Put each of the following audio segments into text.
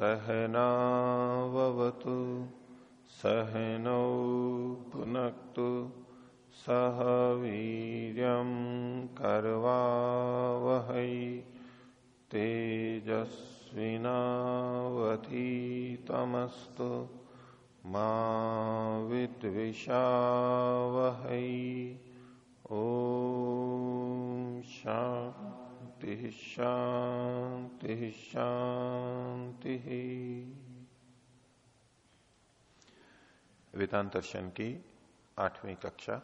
सहनावतु वेदांत दर्शन की आठवीं कक्षा,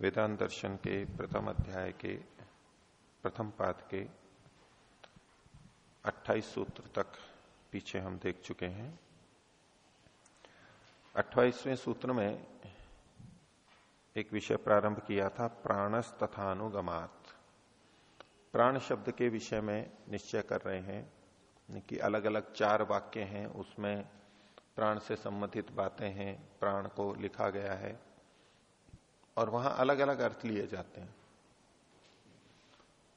वेदांत दर्शन के प्रथम अध्याय के प्रथम पाद के 28 सूत्र तक पीछे हम देख चुके हैं। 28वें सूत्र में एक विषय प्रारंभ किया था, प्राणस तथा अनुगमात। प्राण शब्द के विषय में निश्चय कर रहे हैं कि अलग अलग चार वाक्य हैं, उसमें प्राण से संबंधित बातें हैं, प्राण को लिखा गया है, और वहाँ अलग अलग अर्थ लिए जाते हैं।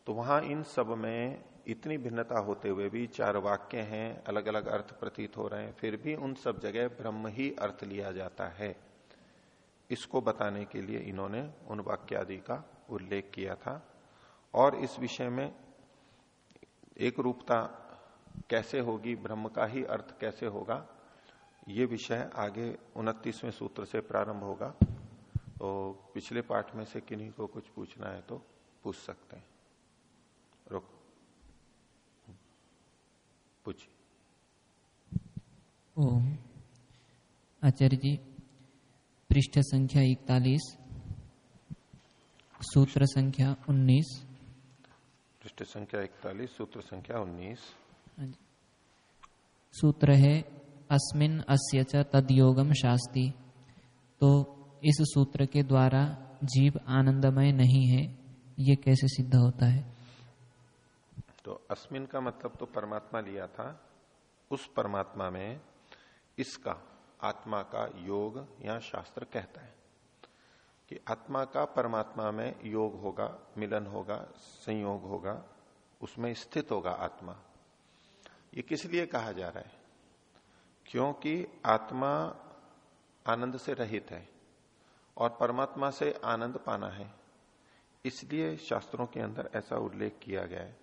तो वहाँ इन सब में इतनी भिन्नता होते हुए भी चार वाक्य हैं अलग अलग अर्थ प्रतीत हो रहे हैं, फिर भी उन सब जगह ब्रह्म ही अर्थ लिया जाता है। इसको बताने के लिए इन्होंने उन वाक्य आदि का उल्लेख किया था। और इस विषय में एक रूपता कैसे होगी, ब्रह्म का ही अर्थ कैसे होगा ये विषय आगे उनतीसवें सूत्र से प्रारंभ होगा। तो पिछले पाठ में से किन्हीं को कुछ पूछना है तो पूछ सकते हैं। रुक। पूछिए ओम। आचार्य जी पृष्ठ संख्या इकतालीस सूत्र संख्या उन्नीस। पृष्ठ संख्या इकतालीस सूत्र संख्या उन्नीस। हाँ सूत्र है अस्मिन अस्य च तदयोगम शास्ति। तो इस सूत्र के द्वारा जीव आनंदमय नहीं है, ये कैसे सिद्ध होता है? तो अस्मिन का मतलब तो परमात्मा लिया था। उस परमात्मा में इसका, आत्मा का योग या शास्त्र कहता है कि आत्मा का परमात्मा में योग होगा, मिलन होगा, संयोग होगा, उसमें स्थित होगा आत्मा। ये किस लिए कहा जा रहा है? क्योंकि आत्मा आनंद से रहित है और परमात्मा से आनंद पाना है। इसलिए शास्त्रों के अंदर ऐसा उल्लेख किया गया है।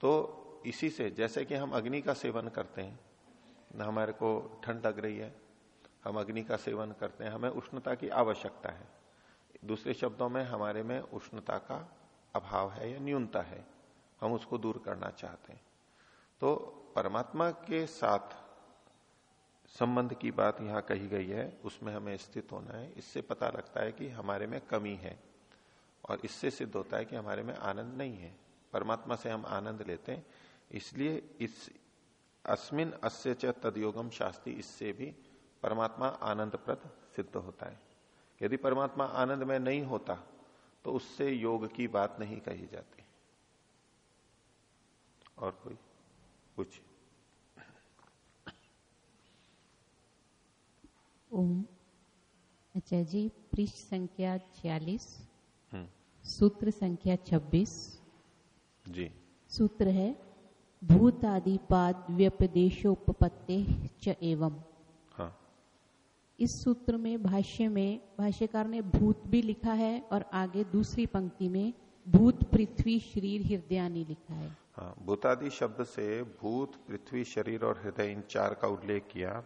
तो इसी से जैसे कि हम अग्नि का सेवन करते हैं, न हमारे को ठंड लग रही है, हम अग्नि का सेवन करते हैं, हमें उष्णता की आवश्यकता है। दूसरे शब्दों में हमारे में उष्णता का अभाव है या न्यूनता है, हम उसको दूर करना चाहते हैं। तो परमात्मा के साथ संबंध की बात यहाँ कही गई है, उसमें हमें स्थित होना है। इससे पता लगता है कि हमारे में कमी है और इससे सिद्ध होता है कि हमारे में आनंद नहीं है। परमात्मा से हम आनंद लेते हैं, इसलिए इस अस्मिन अस्य च तदयोगम शास्त्री इससे भी परमात्मा आनंदप्रद सिद्ध होता है। यदि परमात्मा आनंद में नहीं होता तो उससे योग की बात नहीं कही जाती। और कोई? कुछ? ओम। अच्छा जी पृष्ठ संख्या छियालीस हम्म। सूत्र संख्या छब्बीस। जी। सूत्र है भूत आदि पाद व्यपदेशोपत्ते च एवं। हाँ। इस सूत्र में भाष्य में भाष्यकार ने भूत भी लिखा है और आगे दूसरी पंक्ति में भूत पृथ्वी शरीर हृदयानी लिखा है। हाँ भूतादि शब्द से भूत पृथ्वी शरीर और हृदय इन चार का उल्लेख किया।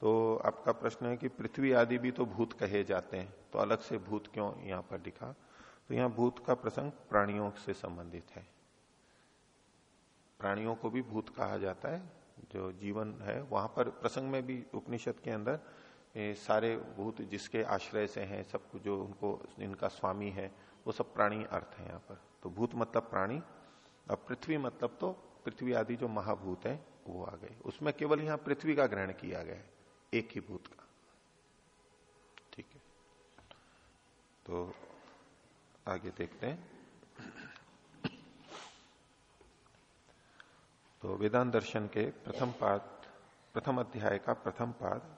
तो आपका प्रश्न है कि पृथ्वी आदि भी तो भूत कहे जाते हैं तो अलग से भूत क्यों यहाँ पर लिखा? तो यहाँ भूत का प्रसंग प्राणियों से संबंधित है। प्राणियों को भी भूत कहा जाता है, जो जीवन है, वहाँ पर प्रसंग में भी उपनिषद के अंदर सारे भूत जिसके आश्रय से हैं, सब जो उनको इनका स्वामी है, वो सब प्राणी अर्थ है यहाँ पर। तो भूत मतलब प्राणी, और पृथ्वी मतलब तो पृथ्वी आदि जो महाभूत है वो आ गए। उसमें केवल यहाँ पृथ्वी का ग्रहण किया गया है, एक ही भूत का। ठीक है। तो आगे देखते हैं। तो वेदांत दर्शन के प्रथम पाद, प्रथम अध्याय का प्रथम पाद,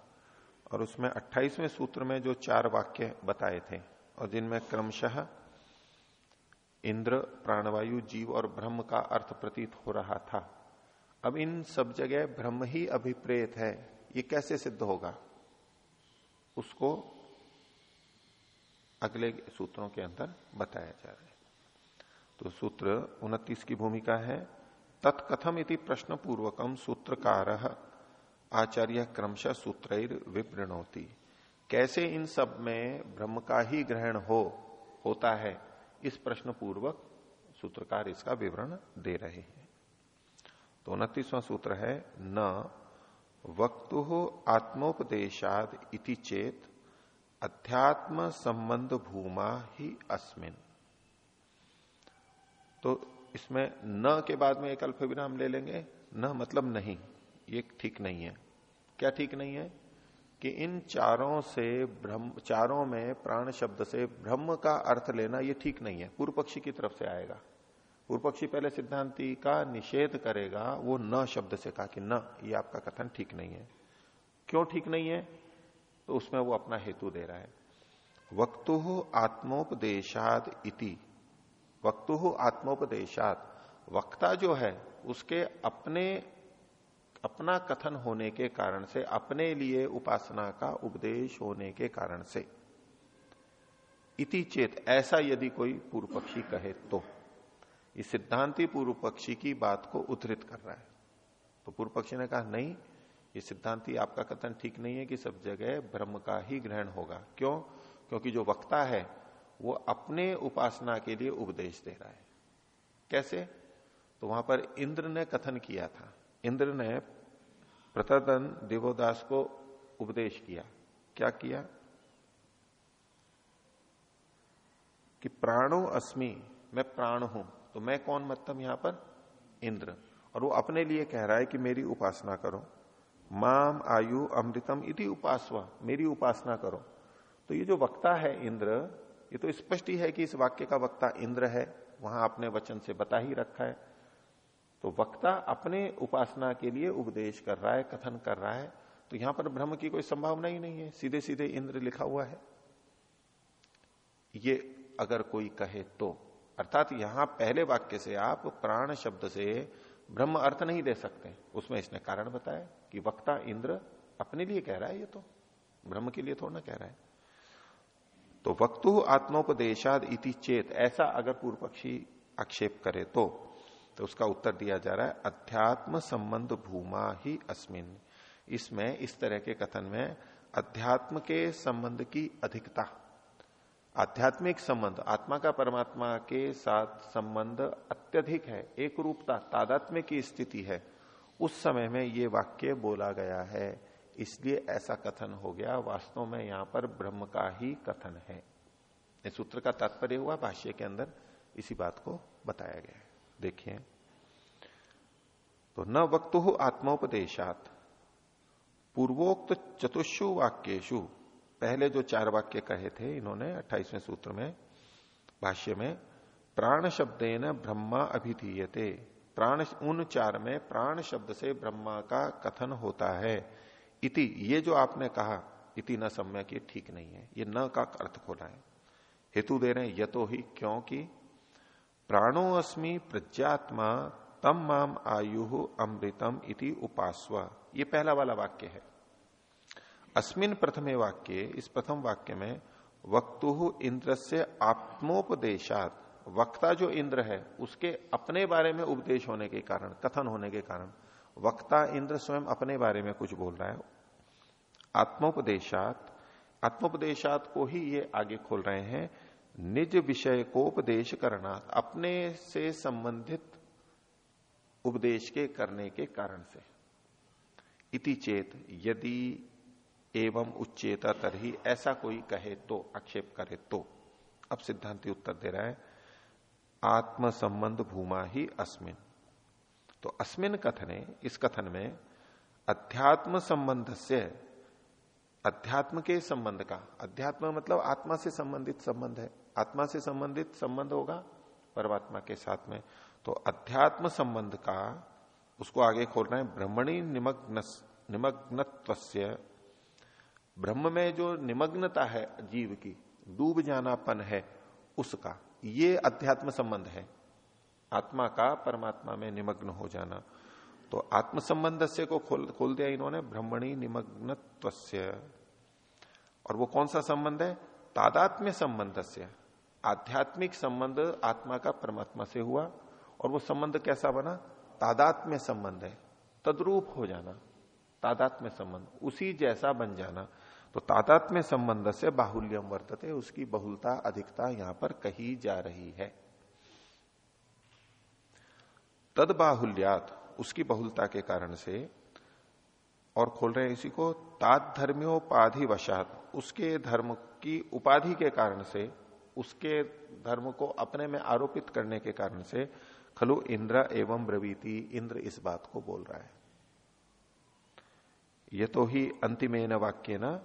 और उसमें 28वें सूत्र में जो चार वाक्य बताए थे, और जिनमें क्रमशः इंद्र, प्राणवायु, जीव और ब्रह्म का अर्थ प्रतीत हो रहा था। अब इन सब जगह ब्रह्म ही अभिप्रेत है, ये कैसे सिद्ध होगा? उसको अगले सूत्रों के अंदर बताया जा रहा है। तो सूत्र उनतीस की भूमिका है। तत्कथम इति प्रश्न पूर्वकम सूत्रकार, आचार्य क्रमशः सूत्र विप्रणोती। कैसे इन सब में ब्रह्म का ही ग्रहण हो, होता है? इस प्रश्न पूर्वक सूत्रकार इसका विवरण दे रहे हैं। तो उनतीसवां सूत्र है, न वक्तु आत्मोपदेशाद इति चेत अध्यात्म संबंध भूमा ही अस्मिन। तो इसमें न के बाद में एक अल्प विराम ले लेंगे। न मतलब नहीं, ये ठीक नहीं है। क्या ठीक नहीं है? कि इन चारों से ब्रह्म, चारों में प्राण शब्द से ब्रह्म का अर्थ लेना ये ठीक नहीं है। पूर्व पक्षी की तरफ़ से आएगा। पूर्व पक्षी पहले सिद्धांति का निषेध करेगा, वो न शब्द से कहा कि न, ये आपका कथन ठीक नहीं है। क्यों ठीक नहीं है? तो उसमें वो अपना हेतु दे रहा है। वक्तु आत्मोपदेशाद इति। वक्तु आत्मोपदेशात। वक्ता जो है, उसके अपने, अपना कथन होने के कारण से, अपने लिए उपासना का उपदेश होने के कारण से। इति चेत, ऐसा यदि कोई पूर्व पक्षी कहे तो। इस सिद्धांति पूर्व पक्षी की बात को उद्धृत कर रहा है। तो पूर्व पक्षी ने कहा, नहीं, ये सिद्धांति आपका कथन ठीक नहीं है कि सब जगह ब्रह्म का ही ग्रहण होगा। क्यों? क्योंकि जो वक्ता है, वो अपने उपासना के लिए उपदेश दे रहा है। कैसे? तो वहाँ पर इंद्र ने कथन किया था। इंद्र ने प्रतदन देवोदास को उपदेश किया। क्या किया? कि प्राणो अस्मि, मैं प्राण हूँ। तो मैं कौन मतलब यहाँ पर? इंद्र। और वो अपने लिए कह रहा है कि मेरी उपासना करो। माम आयु अमृतम इति उपासवा, मेरी उपासना करो। तो ये जो वक्ता है इंद्र, ये तो स्पष्ट ही है कि इस वाक्य का वक्ता इंद्र है, वहाँ आपने वचन से बता ही रखा है। तो वक्ता अपने उपासना के लिए उपदेश कर रहा है, कथन कर रहा है तो यहाँ पर ब्रह्म की कोई संभावना ही नहीं है सीधे सीधे इंद्र लिखा हुआ है। ये अगर कोई कहे तो। अर्थात यहाँ पहले वाक्य से आप प्राण शब्द से ब्रह्म अर्थ नहीं दे सकते। उसमें इसने कारण बताया कि वक्ता इंद्र अपने लिए कह रहा है, ये तो ब्रह्म के लिए थोड़ा ना कह रहा है। तो वक्तु आत्मोपदेशाद इति चेत, ऐसा अगर पूर्व पक्षी आक्षेप करे तो तो उसका उत्तर दिया जा रहा है, अध्यात्म संबंध भूमा ही अस्मिन। इसमें, इस तरह के कथन में अध्यात्म के संबंध की अधिकता आध्यात्मिक संबंध, आत्मा का परमात्मा के साथ संबंध अत्यधिक है एक रूपता तादात्म्य की स्थिति है। उस समय में ये वाक्य बोला गया है, इसलिए ऐसा कथन हो गया, वास्तव में यहाँ पर ब्रह्म का ही कथन है। इस सूत्र का तात्पर्य हुआ, भाष्य के अंदर इसी बात को बताया गया है। देखिए तो न वक्तु आत्मोपदेशात, पूर्वोक्त चतुषु वाक्यशु पहले जो चार वाक्य कहे थे इन्होंने, अट्ठाईसवें सूत्र में, भाष्य में, प्राण शब्देन ब्रह्मा अभिधीयते। प्राण उन चार में प्राण शब्द से ब्रह्मा का कथन होता है। इति, ये जो आपने कहा, इति न सम्यक, ये ठीक नहीं है। ये न का अर्थ खोला है। हेतु दे रहे हैं, यतो ही, क्योंकि प्राणो अस्मि प्रज्ञात्मा तम माम आयु अमृतम इति उपासवा। ये पहला वाला वाक्य है। अस्मिन प्रथमे वाक्य, इस प्रथम वाक्य में, वक्तु इंद्र से आत्मोपदेशात, वक्ता जो इंद्र है, उसके अपने बारे में उपदेश होने के कारण, कथन होने के कारण, वक्ता इंद्र स्वयं अपने बारे में कुछ बोल रहा है। आत्मोपदेशात आत्मोपदेशात को ही ये आगे खोल रहे हैं, निज विषय को उपदेश करना अपने से संबंधित उपदेश के करने के कारण से। इति चेत यदि एवं उच्चेता तरही ऐसा कोई कहे तो आक्षेप करे तो। अब सिद्धांति उत्तर दे रहा है आत्म संबंध भूमा ही अस्मिन। तो अस्मिन कथने, इस कथन में अध्यात्म संबंध से, अध्यात्म के संबंध का, अध्यात्म मतलब आत्मा से संबंधित संबंध है। आत्मा से संबंधित संबंध होगा परमात्मा के साथ में। तो अध्यात्म संबंध का, उसको आगे खोलना है, ब्रह्मणी निमग्न निमग्नत्व ब्रह्म में जो निमग्नता है जीव की, डूब जानापन है, उसका, ये अध्यात्म संबंध है। आत्मा का परमात्मा में निमग्न हो जाना। तो आत्म संबंध से को खोल खोल दिया इन्होंने, ब्रह्मणी निमग्न और वो कौन सा संबंध है? तादात्म्य संबंध से आध्यात्मिक संबंध आत्मा का परमात्मा से हुआ, और वो संबंध कैसा बना? तादात्म्य संबंध है। तद्रूप हो जाना। तादात्म्य संबंध, उसी जैसा बन जाना। तो तादात्म्य संबंध से बाहुल्यम वर्तते, उसकी बहुलता, अधिकता यहाँ पर कही जा रही है। तद बाहुल्यात, उसकी बहुलता के कारण से, और खोल रहे हैं इसी को तात धर्म्योपाधि वशात उसके धर्म की उपाधि के कारण से, उसके धर्म को अपने में आरोपित करने के कारण से, खलु इंद्र एवं ब्रवीति, इंद्र इस बात को बोल रहा है। ये तो ही अंतिमेन वाक्य ना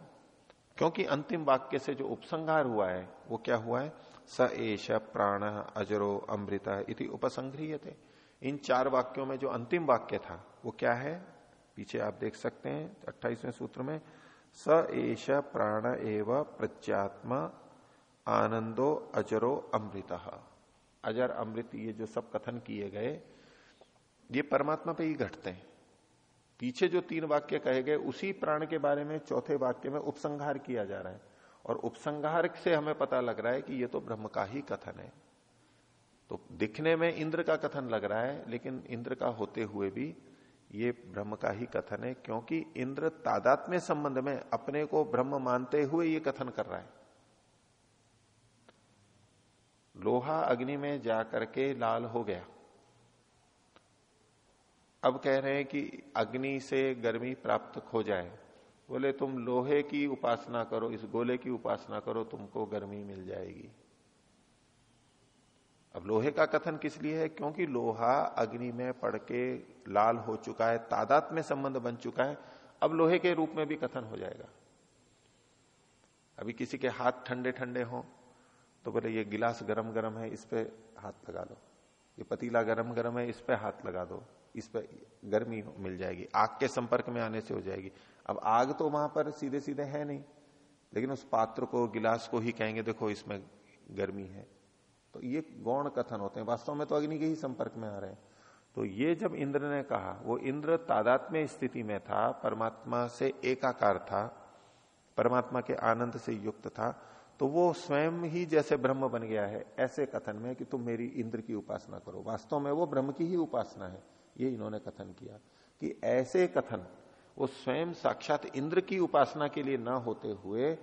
क्योंकि अंतिम वाक्य से जो उपसंहार हुआ है, वो क्या हुआ है? स एश प्राण अजरो अमृत इति उपसंग्रिय थे इन चार वाक्यों में जो अंतिम वाक्य था, वो क्या है? पीछे आप देख सकते हैं, अट्ठाईसवें सूत्र में, स एश प्राण एव प्रत्यात्मा आनंदो अजरो अमृत। अजर अमृत ये जो सब कथन किए गए, ये परमात्मा पे ही घटते हैं। पीछे जो तीन वाक्य कहे गए, उसी प्राण के बारे में चौथे वाक्य में उपसंहार किया जा रहा है। और उपसंहार से हमें पता लग रहा है कि ये तो ब्रह्म का ही कथन है। तो दिखने में इंद्र का कथन लग रहा है, लेकिन इंद्र का होते हुए भी ये ब्रह्म का ही कथन है, क्योंकि इंद्र तादात्म्य संबंध में अपने को ब्रह्म मानते हुए ये कथन कर रहा है। लोहा अग्नि में जाकर के लाल हो गया। अब कह रहे हैं कि अग्नि से गर्मी प्राप्त हो जाए। बोले, तुम लोहे की उपासना करो, इस गोले की उपासना करो, तुमको गर्मी मिल जाएगी। अब लोहे का कथन किस लिए है? क्योंकि लोहा अग्नि में पड़ के लाल हो चुका है, तादात में संबंध बन चुका है। अब लोहे के रूप में भी कथन हो जाएगा। अभी किसी के हाथ ठंडे ठंडे हो तो बोले, ये गिलास गरम गरम है, इस पे हाथ लगा दो। ये पतीला गरम गरम है, इस पे हाथ लगा दो। इस पर गर्मी मिल जाएगी, आग के संपर्क में आने से हो जाएगी। अब आग तो वहाँ पर सीधे सीधे है नहीं, लेकिन उस पात्र को, गिलास को ही कहेंगे, देखो इसमें गर्मी है। तो ये गौण कथन होते हैं, वास्तव में तो अग्नि के ही संपर्क में आ रहे हैं। तो ये जब इंद्र ने कहा, वो इंद्र तादात्म्य स्थिति में था, परमात्मा से एकाकार था, परमात्मा के आनंद से युक्त था तो वो स्वयं ही जैसे ब्रह्म बन गया है, ऐसे कथन में कि तुम मेरी इंद्र की उपासना करो। वास्तव में वो ब्रह्म की ही उपासना है। ये इन्होंने कथन किया कि ऐसे कथन वो स्वयं साक्षात इंद्र की उपासना के लिए ना होते हुए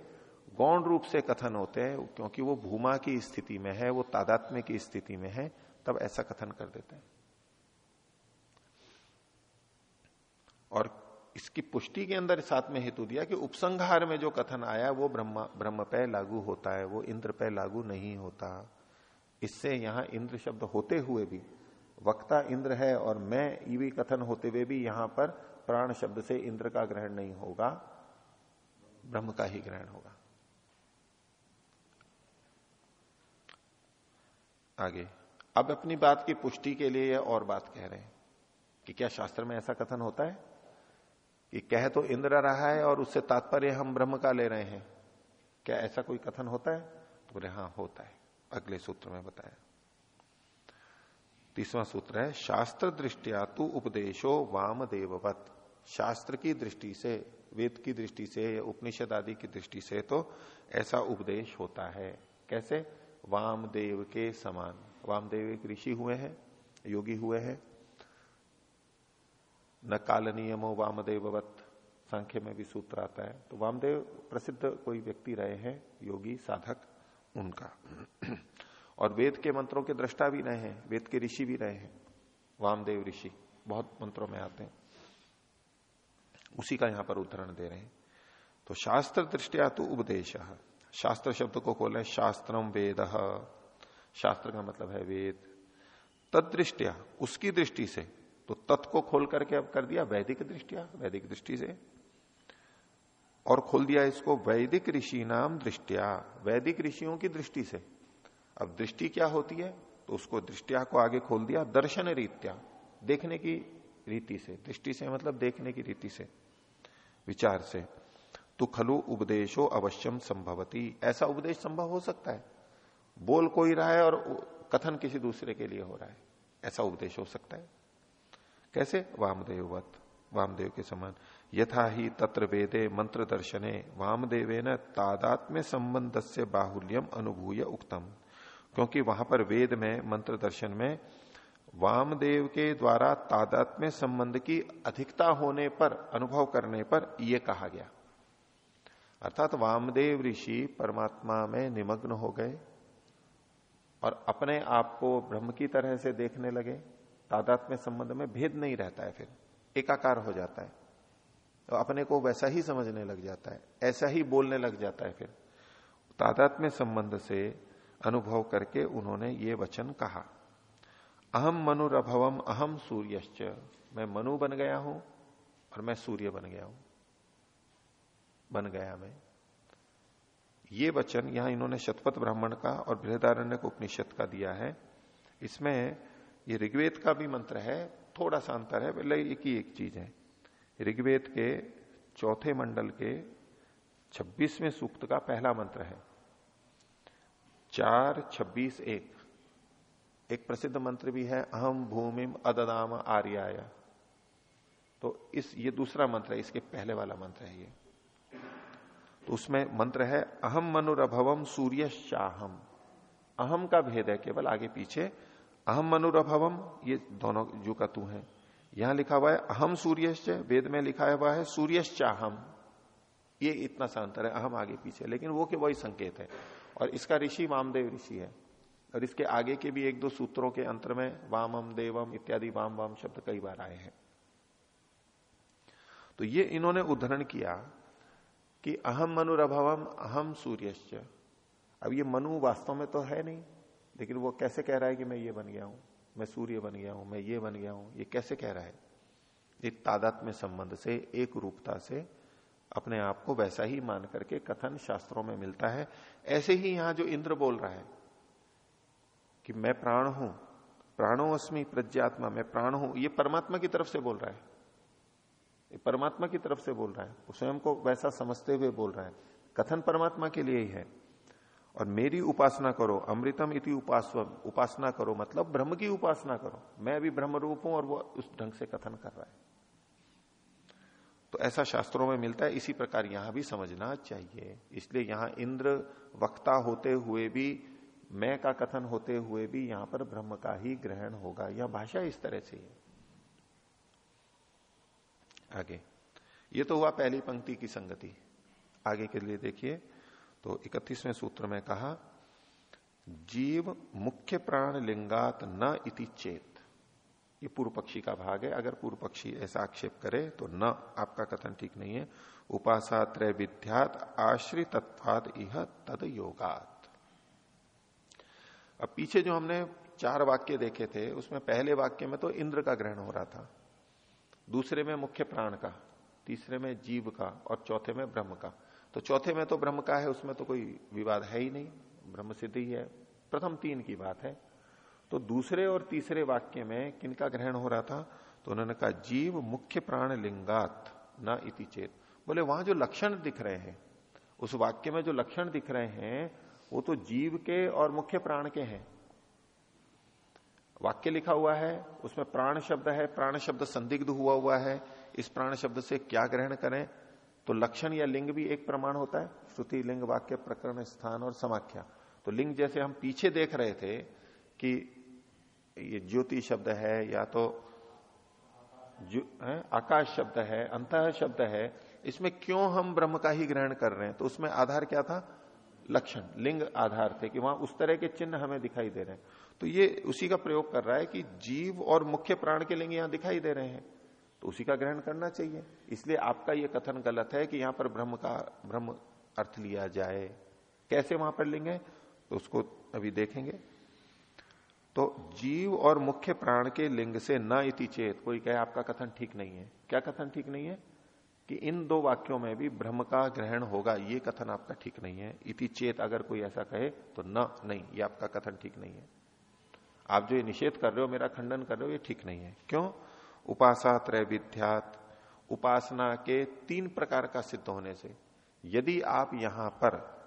गौण रूप से कथन होते हैं, क्योंकि वो भूमा की स्थिति में है, वो तादात्म्य की स्थिति में है, तब ऐसा कथन कर देते हैं। और इसकी पुष्टि के अंदर साथ में हेतु दिया कि उपसंहार में जो कथन आया, वो ब्रह्म ब्रह्म पे लागू होता है, वो इंद्र पे लागू नहीं होता। इससे यहाँ इंद्र शब्द होते हुए भी वक्ता इंद्र है और मैं ईवी कथन होते हुए भी यहाँ पर प्राण शब्द से इंद्र का ग्रहण नहीं होगा, ब्रह्म का ही ग्रहण होगा। आगे, अब अपनी बात की पुष्टि के लिए यह और बात कह रहे हैं कि क्या शास्त्र में ऐसा कथन होता है? कि कह तो इंद्र रहा है और उससे तात्पर्य हम ब्रह्म का ले रहे हैं। क्या ऐसा कोई कथन होता है? तो बोले हाँ होता है। अगले सूत्र में बताया। तीसवा सूत्र है शास्त्र दृष्टिया तु उपदेशो वाम देववत शास्त्र की दृष्टि से, वेद की दृष्टि से या उपनिषद आदि की दृष्टि से तो ऐसा उपदेश होता है। कैसे? वामदेव के समान। वामदेव एक ऋषि हुए हैं, योगी हुए हैं। न काल नियमो वामदेववत, संख्य में भी सूत्र आता है। तो वामदेव प्रसिद्ध कोई व्यक्ति रहे हैं, योगी, साधक, उनका। और वेद के मंत्रों के दृष्टा भी रहे हैं, वेद के ऋषि भी रहे हैं। वामदेव ऋषि, बहुत मंत्रों में आते हैं। उसी का यहाँ पर उदाहरण दे रहे हैं। तो शास्त्र दृष्टिया तो उपदेश। शास्त्र शब्द को खोले शास्त्रम वेद। शास्त्र का मतलब है वेद। तदृष्टिया, उसकी दृष्टि से। तो तत् को खोल करके अब कर दिया, वैदिक दृष्टिया, वैदिक दृष्टि से। और खोल दिया इसको वैदिक ऋषि नाम दृष्टिया, वैदिक ऋषियों की दृष्टि से। अब दृष्टि क्या होती है? तो उसको दृष्टिया को आगे खोल दिया, दर्शन रीत्या। देखने की रीति से, दृष्टि से मतलब देखने की रीति से, विचार से। तो खलु उपदेशो अवश्यम संभवती। ऐसा उपदेश संभव हो सकता है। बोल कोई रहा है और कथन किसी दूसरे के लिए हो रहा है। ऐसा उपदेश हो सकता है। कैसे? वामदेववत, वामदेव के समान। यथा ही तत्र वेदे मंत्र दर्शने वामदेवे न तादात्म्य संबंध से बाहुल्यम अनुभूय उक्तम। क्योंकि वहाँ पर वेद में, मंत्र दर्शन में, वामदेव के द्वारा तादात्म्य संबंध की अधिकता होने पर, अनुभव करने पर यह कहा गया। अर्थात वामदेव ऋषि परमात्मा में निमग्न हो गए और अपने आप को ब्रह्म की तरह से देखने लगे। तादात्म्य संबंध में भेद नहीं रहता है फिर, एकाकार हो जाता है। तो अपने को वैसा ही समझने लग जाता है, ऐसा ही बोलने लग जाता है फिर। तादात्म्य संबंध से अनुभव करके उन्होंने ये वचन कहा। अहम मनुरभवम अहम सूर्यश्च। मैं मनु बन गया हूँ और मैं सूर्य बन गया हूँ। बन गया मैं। ये वचन यहाँ इन्होंने शतपथ ब्राह्मण का और बृहदारण्य को उपनिषद का दिया है। इसमें ये ऋग्वेद का भी मंत्र है, थोड़ा सा अंतर है पहले एक ही एक चीज़ है। ऋग्वेद के चौथे मंडल के छब्बीसवें सूक्त का पहला मंत्र है। चार छब्बीस एक। एक प्रसिद्ध मंत्र भी है अहम भूमिम अददाम आर्याय। तो इस, ये दूसरा मंत्र है, इसके पहले वाला मंत्र है ये। तो उसमें मंत्र है अहम मनुरभवम सूर्य शाहम अहम का भेद है, केवल आगे पीछे अहम मनुरभवम ये दोनों जो का तू है। यहाँ लिखा हुआ है अहम सूर्यश्च, वेद में लिखा हुआ है सूर्यश्चाहम ये इतना सा अंतर है अहम आगे पीछे, लेकिन वो के वही संकेत है। और इसका ऋषि वामदेव ऋषि है। और इसके आगे के भी एक दो सूत्रों के अंतर में वामम, देवम इत्यादि वाम वाम शब्द कई बार आए हैं। तो ये इन्होंने उदाहरण किया कि अहम मनुरभवम, अहम सूर्यश्च। अब ये मनु वास्तव में तो है नहीं, लेकिन वो कैसे कह रहा है कि मैं ये बन गया हूँ, मैं सूर्य बन गया हूँ, मैं ये बन गया हूँ, ये कैसे कह रहा है? ये तादात में संबंध से, एक रूपता से अपने आप को वैसा ही मान करके कथन शास्त्रों में मिलता है। ऐसे ही यहाँ जो इंद्र बोल रहा है कि मैं प्राण हूँ प्राणो अस्मी प्रज्ञात्मा मैं प्राण हूँ, ये परमात्मा की तरफ़ से बोल रहा है। ये परमात्मा की तरफ़ से बोल रहा है। स्वयं को वैसा समझते हुए बोल रहा है। कथन परमात्मा के लिए ही है। और मेरी उपासना करो, अमृतम इति उपासव, उपासना करो मतलब ब्रह्म की उपासना करो। मैं अभी ब्रह्म रूप हूँ और वो उस ढंग से कथन कर रहा है। तो ऐसा शास्त्रों में मिलता है, इसी प्रकार यहाँ भी समझना चाहिए। इसलिए यहाँ इंद्र वक्ता होते हुए भी, मैं का कथन होते हुए भी यहाँ पर ब्रह्म का ही ग्रहण होगा। यह भाषा इस तरह से है। आगे। ये तो हुआ पहली पंक्ति की संगति। आगे के लिए देखिए तो इकतीसवें सूत्र में कहा, जीव मुख्य प्राण लिंगात न इति चेत। ये पूर्व पक्षी का भाग है। अगर पूर्व पक्षी ऐसा आक्षेप करे तो न, आपका कथन ठीक नहीं है। उपासा त्रय विद्यात, आश्रितत्वाद इह तद योगात अब पीछे जो हमने चार वाक्य देखे थे, उसमें पहले वाक्य में तो इंद्र का ग्रहण हो रहा था। दूसरे में मुख्य प्राण का, तीसरे में जीव का, और चौथे में ब्रह्म का। तो चौथे में तो ब्रह्म का है, उसमें तो कोई विवाद है ही नहीं। ब्रह्म सिद्धि है। प्रथम तीन की बात है। तो दूसरे और तीसरे वाक्य में किनका ग्रहण हो रहा था? तो उन्होंने कहा, जीव मुख्य प्राण लिंगात, न इति चेत। बोले, वहाँ जो लक्षण दिख रहे हैं, उस वाक्य में जो लक्षण दिख रहे हैं, वो तो जीव के और मुख्य प्राण के हैं। वाक्य लिखा हुआ है, उसमें प्राण शब्द है, प्राण शब्द संदिग्ध हुआ हुआ है, इस प्राण शब्द से क्या ग्रहण करें? तो लक्षण या लिंग भी एक प्रमाण होता है, श्रुति, लिंग, वाक्य, प्रकरण, स्थान और समाख्या। तो लिंग जैसे हम पीछे देख रहे थे कि ये ज्योति शब्द है या तो है, आकाश शब्द है अंत शब्द है इसमें क्यों हम ब्रह्म का ही ग्रहण कर रहे हैं? तो उसमें आधार क्या था? लक्षण लिंग आधार थे कि वहाँ उस तरह के चिन्ह हमें दिखाई दे रहे हैं। तो ये उसी का प्रयोग कर रहा है कि जीव और मुख्य प्राण के लिंग यहाँ दिखाई दे रहे हैं। तो उसी का ग्रहण करना चाहिए। इसलिए आपका यह कथन गलत है कि यहाँ पर ब्रह्म का ब्रह्म अर्थ लिया जाए। कैसे वहाँ पर लेंगे तो उसको अभी देखेंगे। तो जीव और मुख्य प्राण के लिंग से न इति चेत, कोई कहे आपका कथन ठीक नहीं है। क्या कथन ठीक नहीं है? कि इन दो वाक्यों में भी ब्रह्म का ग्रहण होगा, ये कथन आपका ठीक नहीं है। इति चेत अगर कोई ऐसा कहे तो न, नहीं, ये आपका कथन ठीक नहीं है। आप जो ये निषेध कर रहे हो, मेरा खंडन कर रहे हो, ये ठीक नहीं है। क्यों? उपासा त्रय विद्यात, उपासना के तीन प्रकार का सिद्ध होने से। यदि आप यहाँ पर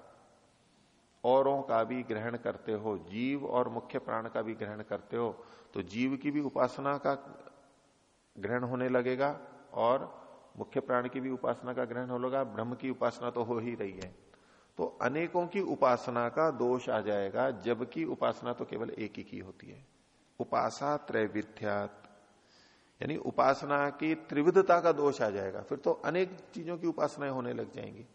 औरों का भी ग्रहण करते हो, जीव और मुख्य प्राण का भी ग्रहण करते हो तो जीव की भी उपासना का ग्रहण होने लगेगा और मुख्य प्राण की भी उपासना का ग्रहण हो होगा ब्रह्म की उपासना तो हो ही रही है। तो अनेकों की उपासना का दोष आ जाएगा, जबकि उपासना तो केवल एक ही की होती है। उपासा त्रैविध्यात यानी उपासना की त्रिविधता का दोष आ जाएगा, फिर तो अनेक चीज़ों की उपासनाएँ होने लग जाएँगी।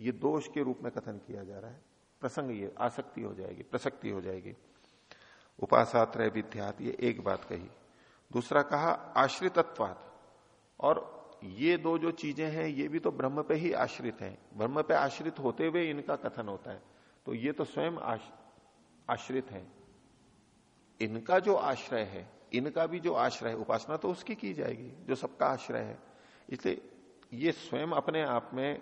ये दोष के रूप में कथन किया जा रहा है। प्रसंग ये, आसक्ति हो जाएगी, प्रसक्ति हो जाएगी। उपासा त्रैविध्यात ये एक बात कही। दूसरा कहा, आश्रितत्वात। और ये दो जो चीज़ें हैं, ये भी तो ब्रह्म पे ही आश्रित हैं। ब्रह्म पे आश्रित होते हुए इनका कथन होता है। तो ये तो स्वयं आश्रित है। इनका जो आश्रय है, इनका भी जो आश्रय उपासना तो उसकी की जाएगी, जो सबका आश्रय है। इसलिए ये स्वयं अपने आप में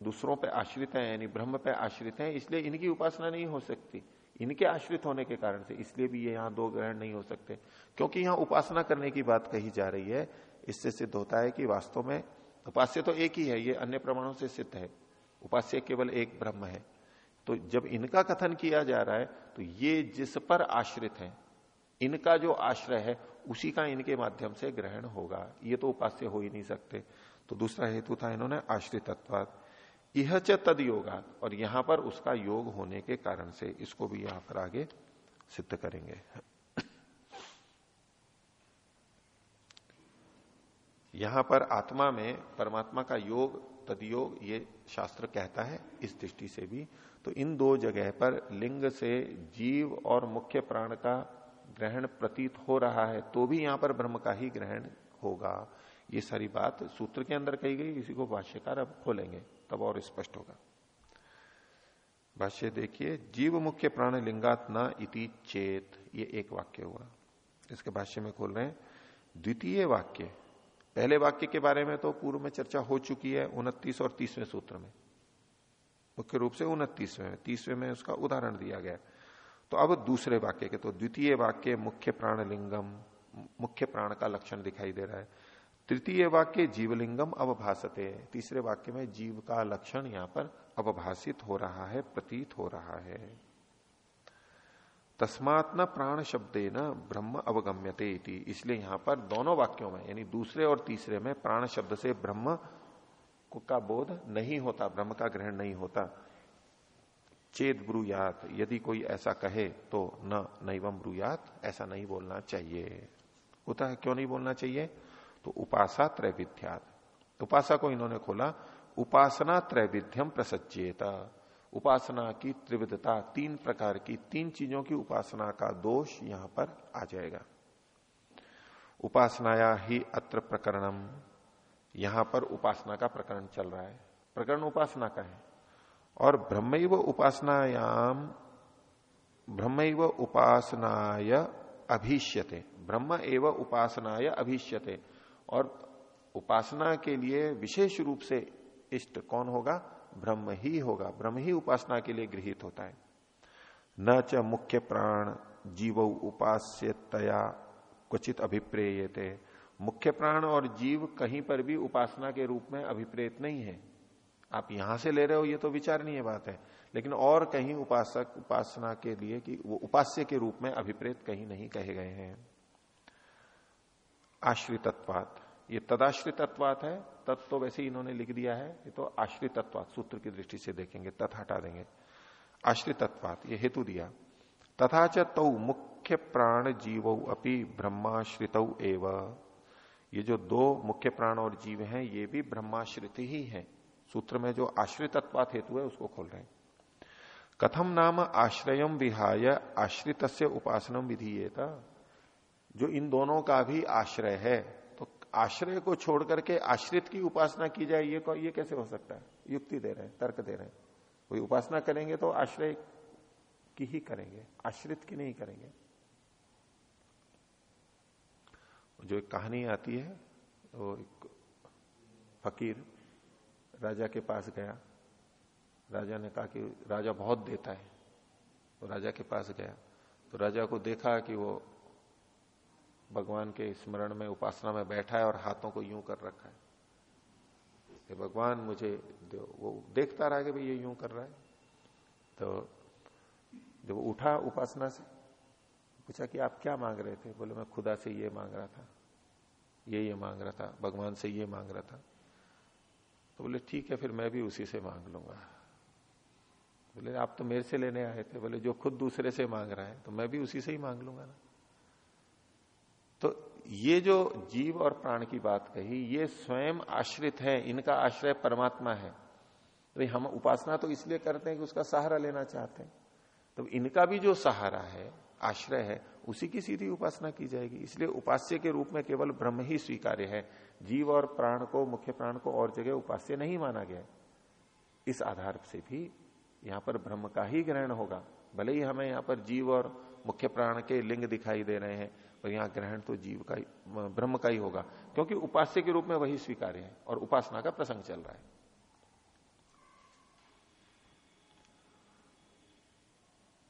दूसरों पे आश्रित है, यानी ब्रह्म पे आश्रित है, इसलिए इनकी उपासना नहीं हो सकती। इनके आश्रित होने के कारण से इसलिए भी ये यहाँ दो ग्रहण नहीं हो सकते। क्योंकि यहाँ उपासना करने की बात कही जा रही है, इससे सिद्ध होता है कि वास्तव में उपास्य तो एक ही है, ये अन्य प्रमाणों से सिद्ध है। उपास्य केवल एक ब्रह्म है। तो जब इनका कथन किया जा रहा है तो ये जिस पर आश्रित है, इनका जो आश्रय है, उसी का इनके माध्यम से ग्रहण होगा। ये तो उपास्य हो ही नहीं सकते। तो दूसरा हेतु था इन्होंने आश्रितत्वाद यह च तद योगा और यहाँ पर उसका योग होने के कारण से इसको भी यहाँ पर आगे सिद्ध करेंगे। यहाँ पर आत्मा में परमात्मा का योग, तदयोग, ये शास्त्र कहता है इस दृष्टि से भी। तो इन दो जगह पर लिंग से जीव और मुख्य प्राण का ग्रहण प्रतीत हो रहा है तो भी यहाँ पर ब्रह्म का ही ग्रहण होगा। ये सारी बात सूत्र के अंदर कही गई, इसी को भाष्यकार अब खोलेंगे। तब और स्पष्ट होगा। भाष्य देखिए जीव मुख्य प्राण लिंगात इति चेत, ये एक वाक्य हुआ। इसके भाष्य में खोल रहे हैं, द्वितीय वाक्य, पहले वाक्य के बारे में तो पूर्व में चर्चा हो चुकी है उनतीस और तीसवें सूत्र में। मुख्य रूप से उनतीसवें में तीसवें में उसका उदाहरण दिया गया। तो अब दूसरे वाक्य के तो द्वितीय वाक्य मुख्य प्राण लिंगम मुख्य प्राण का लक्षण दिखाई दे रहा है। तृतीय वाक्य जीवलिंगम अवभाषते तीसरे वाक्य में जीव का लक्षण यहाँ पर अवभाषित हो रहा है, प्रतीत हो रहा है। तस्मात न प्राण शब्दे न ब्रह्म अवगम्यते इसलिए यहाँ पर दोनों वाक्यों में, यानी दूसरे और तीसरे में प्राण शब्द से ब्रह्म का बोध नहीं होता, ब्रह्म का ग्रहण नहीं होता। चेत ब्रुयात, यदि कोई ऐसा कहे तो न नैवम ब्रुयात, ऐसा नहीं बोलना चाहिए। होता है क्यों नहीं बोलना चाहिए? तो उपासा त्रैविध्यात उपासा को इन्होंने खोला उपासना त्रैविध्यम प्रसज्जेता उपासना की त्रिविधता, तीन प्रकार की, तीन चीज़ों की उपासना का दोष यहाँ पर आ जाएगा। उपासनाया ही अत्र प्रकरणम। यहाँ पर उपासना का प्रकरण चल रहा है। प्रकरण उपासना का है। और ब्रह्म उपासनायाम ब्रह्म उपासनाय अभीष्यते। ब्रह्म एवं उपासनाय अभीष्यते। और उपासना के लिए विशेष रूप से इष्ट कौन होगा? ब्रह्म ही होगा। ब्रह्म ही उपासना के लिए गृहित होता है। न च मुख्य प्राण जीव उपास्य तया क्वचित अभिप्रेयते। मुख्य प्राण और जीव कहीं पर भी उपासना के रूप में अभिप्रेत नहीं है। आप यहाँ से ले रहे हो, ये तो विचारणीय बात है। लेकिन और कहीं उपासक, उपासना के लिए कि वो उपास्य के रूप में अभिप्रेत कहीं नहीं कहे गए हैं। आश्रितत्वात। ये तदाश्रितत्वात है तत् तो वैसे इन्होंने लिख दिया है, ये तो आश्रितत्वात, सूत्र की दृष्टि से देखेंगे तत् हटा देंगे। आश्रितत्वात, ये हेतु दिया। तथा च मुख्य प्राण जीव अपनी ब्रह्माश्रित एव। ये जो दो मुख्य प्राण और जीव हैं, ये भी ब्रह्माश्रित ही है। सूत्र में जो आश्रितत्वात हेतु है, उसको खोल रहे हैं। कथम नाम आश्रयम विहाय आश्रित उपासनम विधीयता। जो इन दोनों का भी आश्रय है तो आश्रय को छोड़ करके आश्रित की उपासना की जाए, ये ये कैसे हो सकता है? युक्ति दे रहे हैं, तर्क दे रहे हैं। कोई उपासना करेंगे तो आश्रय की ही करेंगे, आश्रित की नहीं करेंगे। जो एक कहानी आती है, वो एक फकीर राजा के पास गया। राजा ने कहा कि राजा बहुत देता है। तो राजा के पास गया। तो राजा को देखा कि वो भगवान के स्मरण में, उपासना में बैठा है और हाथों को यूँ कर रखा है। कि भगवान, मुझे वो देखता रहा कि भाई ये यूँ कर रहा है। तो जब उठा उपासना से, पूछा कि आप क्या मांग रहे थे? बोले, मैं खुदा से ये मांग रहा था। ये ये मांग रहा था। भगवान से ये मांग रहा था। तो बोले, ठीक है, फिर मैं भी उसी से मांग लूँगा। बोले, आप तो मेरे से लेने आए थे। बोले, जो खुद दूसरे से मांग रहा है तो मैं भी उसी से ही मांग लूँगा ना। तो ये जो जीव और प्राण की बात कही, ये स्वयं आश्रित है, इनका आश्रय परमात्मा है। तो हम उपासना तो इसलिए करते हैं कि उसका सहारा लेना चाहते हैं। तो इनका भी जो सहारा है, आश्रय है, उसी की सीधी उपासना की जाएगी। इसलिए उपास्य के रूप में केवल ब्रह्म ही स्वीकार्य है। जीव और प्राण को, मुख्य प्राण को और जगह उपास्य नहीं माना गया। इस आधार से भी यहाँ पर ब्रह्म का ही ग्रहण होगा। भले ही हमें यहाँ पर जीव और मुख्य प्राण के लिंग दिखाई दे रहे हैं पर यहाँ ग्रहण तो जीव का ही ब्रह्म का ही होगा, क्योंकि उपास्य के रूप में वही स्वीकार्य है और उपासना का प्रसंग चल रहा है।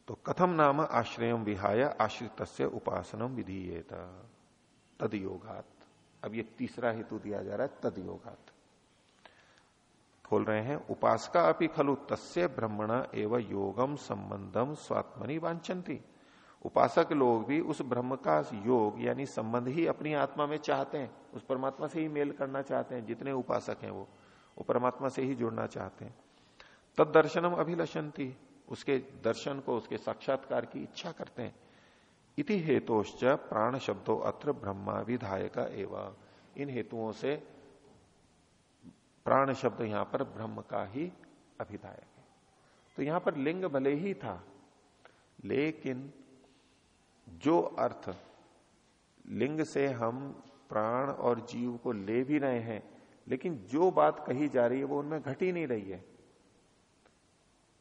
तो कथम नाम आश्रय विहाय आश्रित उपासनम विधीयेत। तद योगात अब ये तीसरा हेतु दिया जा रहा है तद योगात खोल रहे हैं, उपासका अपनी खलु तस्य ब्रह्मण एवं योगम संबंधम स्वात्मनि वांछन्ति उपासक लोग भी उस ब्रह्म का योग, यानी संबंध ही अपनी आत्मा में चाहते हैं। उस परमात्मा से ही मेल करना चाहते हैं, जितने उपासक हैं वो। वो परमात्मा से ही जुड़ना चाहते हैं। तद दर्शनम अभिलषंती उसके दर्शन को, उसके साक्षात्कार की इच्छा करते हैं। इति हेतोश्च प्राण शब्दों अत्र ब्रह्मा विधायक एवं। इन हेतुओं से प्राण शब्द यहाँ पर ब्रह्म का ही अभिधायक है। तो यहाँ पर लिंग भले ही था, लेकिन जो अर्थ लिंग से हम प्राण और जीव को ले भी रहे हैं, लेकिन जो बात कही जा रही है वो उनमें घटी नहीं रही है।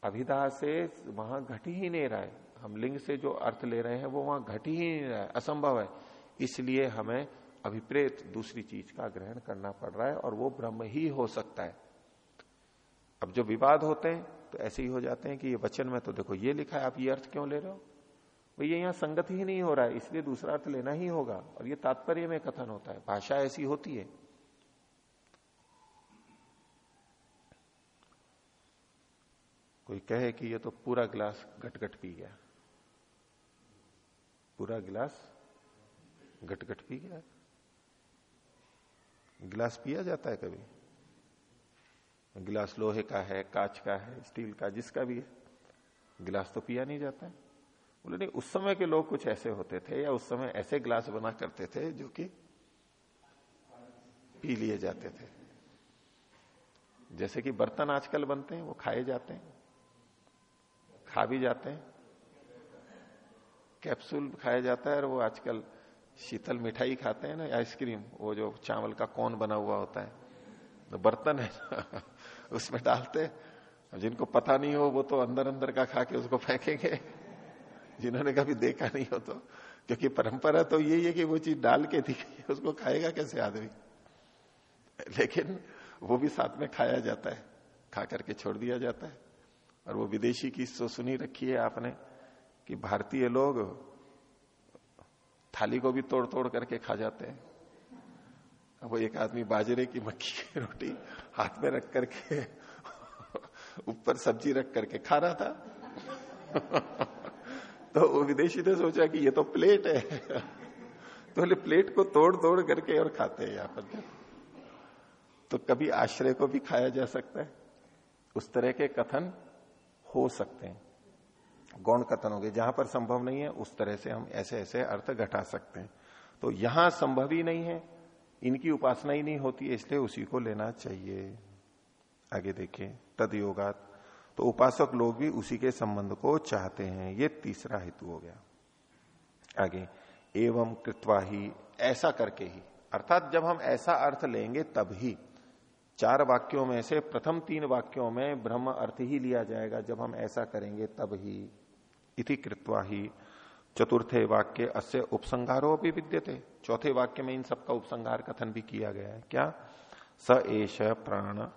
अभिधा से वहाँ घट ही नहीं रहा है। हम लिंग से जो अर्थ ले रहे हैं वो वहाँ घट ही नहीं रहा है, असंभव है। इसलिए हमें अभिप्रेत दूसरी चीज़ का ग्रहण करना पड़ रहा है और वो ब्रह्म ही हो सकता है। अब जो विवाद होते हैं तो ऐसे ही हो जाते हैं कि ये वचन में तो देखो ये लिखा है, आप ये अर्थ क्यों ले रहे हो? भाई, ये यहाँ संगत ही नहीं हो रहा है, इसलिए दूसरा अर्थ लेना ही होगा। और ये तात्पर्य में कथन होता है, भाषा ऐसी होती है। कोई कहे कि ये तो पूरा गिलास गटगट पी गया। पूरा गिलास गटगट पी गया। गिलास पिया जाता है कभी? गिलास लोहे का है, कांच का है, स्टील का, जिसका भी है, गिलास तो पिया नहीं जाता। है बोले, नहीं, उस समय के लोग कुछ ऐसे होते थे या उस समय ऐसे ग्लास बना करते थे जो कि पी लिए जाते थे। जैसे कि बर्तन आजकल बनते हैं, वो खाए जाते हैं, खा भी जाते हैं। कैप्सूल खाया जाता है और वो आजकल शीतल मिठाई खाते हैं ना, आइसक्रीम, वो जो चावल का कौन बना हुआ होता है तो बर्तन है उसमें डालते जिनको पता नहीं हो, वो तो अंदर अंदर का खा के उसको फेंकेंगे। जिन्होंने कभी देखा नहीं हो तो क्योंकि परंपरा तो यही है कि वो चीज़ डाल के थी उसको खाएगा कैसे आदमी? लेकिन वो भी साथ में खाया जाता है, खा करके छोड़ दिया जाता है। और वो विदेशी की तो सुनी रखी है आपने कि भारतीय लोग थाली को भी तोड़ तोड़ करके खा जाते हैं। अब वो एक आदमी बाजरे की मक्की की रोटी हाथ में रख करके, ऊपर सब्ज़ी रख करके खा रहा था। तो वो विदेशी ने सोचा कि ये तो प्लेट है। तो बोले, प्लेट को तोड़ तोड़ करके और खाते हैं यहाँ पर तो कभी आश्रय को भी खाया जा सकता है। उस तरह के कथन हो सकते हैं। गौण कथन हो गए। जहाँ पर संभव नहीं है, उस तरह से हम ऐसे ऐसे अर्थ घटा सकते हैं। तो यहाँ संभव ही नहीं है। इनकी उपासना ही नहीं होती इसलिए उसी को लेना चाहिए। आगे देखिए तद योगात तो उपासक लोग भी उसी के संबंध को चाहते हैं। ये तीसरा हेतु हो गया। आगे, एवं कृत्वा ही, ऐसा करके ही। अर्थात जब हम ऐसा अर्थ लेंगे तब ही। चार वाक्यों में से प्रथम तीन वाक्यों में ब्रह्म अर्थ ही लिया जाएगा। जब हम ऐसा करेंगे तब ही। इति कृत्वा ही। चतुर्थे वाक्य, अस्य उपसंहारो भी विद्यते। चौथे वाक्य में इन सबका उपसंहार कथन भी किया गया है। क्या? स एश प्राण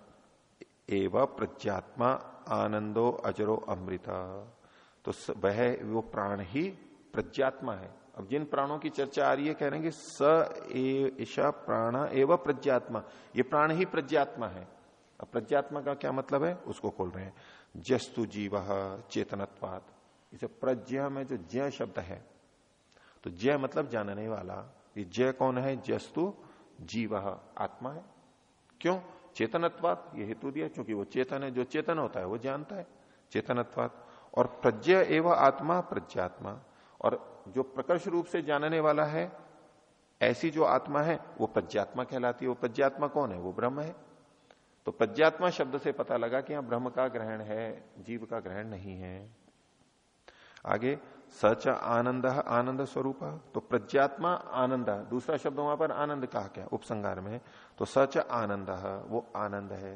एव प्रज्ञात्मा आनंदो अजरो अमृत। तो वह, वो प्राण ही प्रज्ञात्मा है। अब जिन प्राणों की चर्चा आ रही है, कह रहे हैं स ईशा, प्राण, एवं प्रज्ञात्मा ये प्राण ही प्रज्ञात्मा है। अब प्रज्ञात्मा का क्या मतलब है? उसको खोल रहे हैं। जस्तु जीव चेतनत्वात। इसे प्रज्ञ में जो जय शब्द है तो जय मतलब जानने वाला। ये जय कौन है? जस्तु जीव। आत्मा है। क्यों? चेतनत्वात ये हेतु दिया, क्योंकि वो चेतन है, जो चेतन होता है, वो जानता है चेतनत्वात। और प्रज्ञ एवं आत्मा, प्रज्ञात्मा। और जो प्रकर्ष रूप से जानने वाला है, ऐसी जो आत्मा है, वो प्रज्ञात्मा कहलाती है। वो प्रज्ञात्मा कौन है? वो ब्रह्म है। तो प्रज्ञात्मा शब्द से पता लगा कि यहाँ ब्रह्म का ग्रहण है, जीव का ग्रहण नहीं है। आगे सच आनंद आनंद स्वरूप तो प्रज्ञात्मा आनंद, दूसरा शब्द वहाँ पर आनंद कहा क्या उपसंगार में तो सच आनंद, वो आनंद है।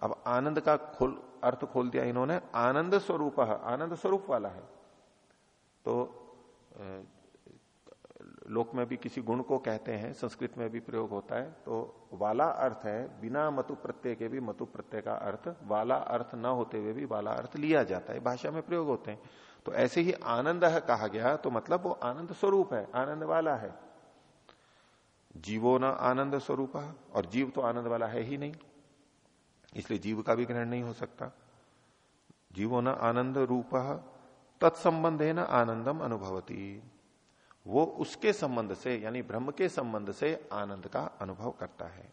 अब आनंद का खोल, अर्थ खोल दिया इन्होंने, आनंद स्वरूप आनंद स्वरूप वाला है। तो लोक में भी किसी गुण को कहते हैं, संस्कृत में भी प्रयोग होता है तो वाला अर्थ है, बिना मतु प्रत्यय के भी मतु प्रत्यय का अर्थ, वाला अर्थ न होते हुए भी वाला अर्थ लिया जाता है, भाषा में प्रयोग होते हैं। तो ऐसे ही आनंद कहा गया तो मतलब वो आनंद स्वरूप है, आनंद वाला है। जीवो न आनंद स्वरूप, और जीव तो आनंद वाला है ही नहीं, इसलिए जीव का भी ग्रहण नहीं हो सकता। जीवो न आनंद रूप, तत्संबंध है न आनंदम अनुभवती। वो उसके संबंध से, यानी ब्रह्म के संबंध से आनंद का अनुभव करता है।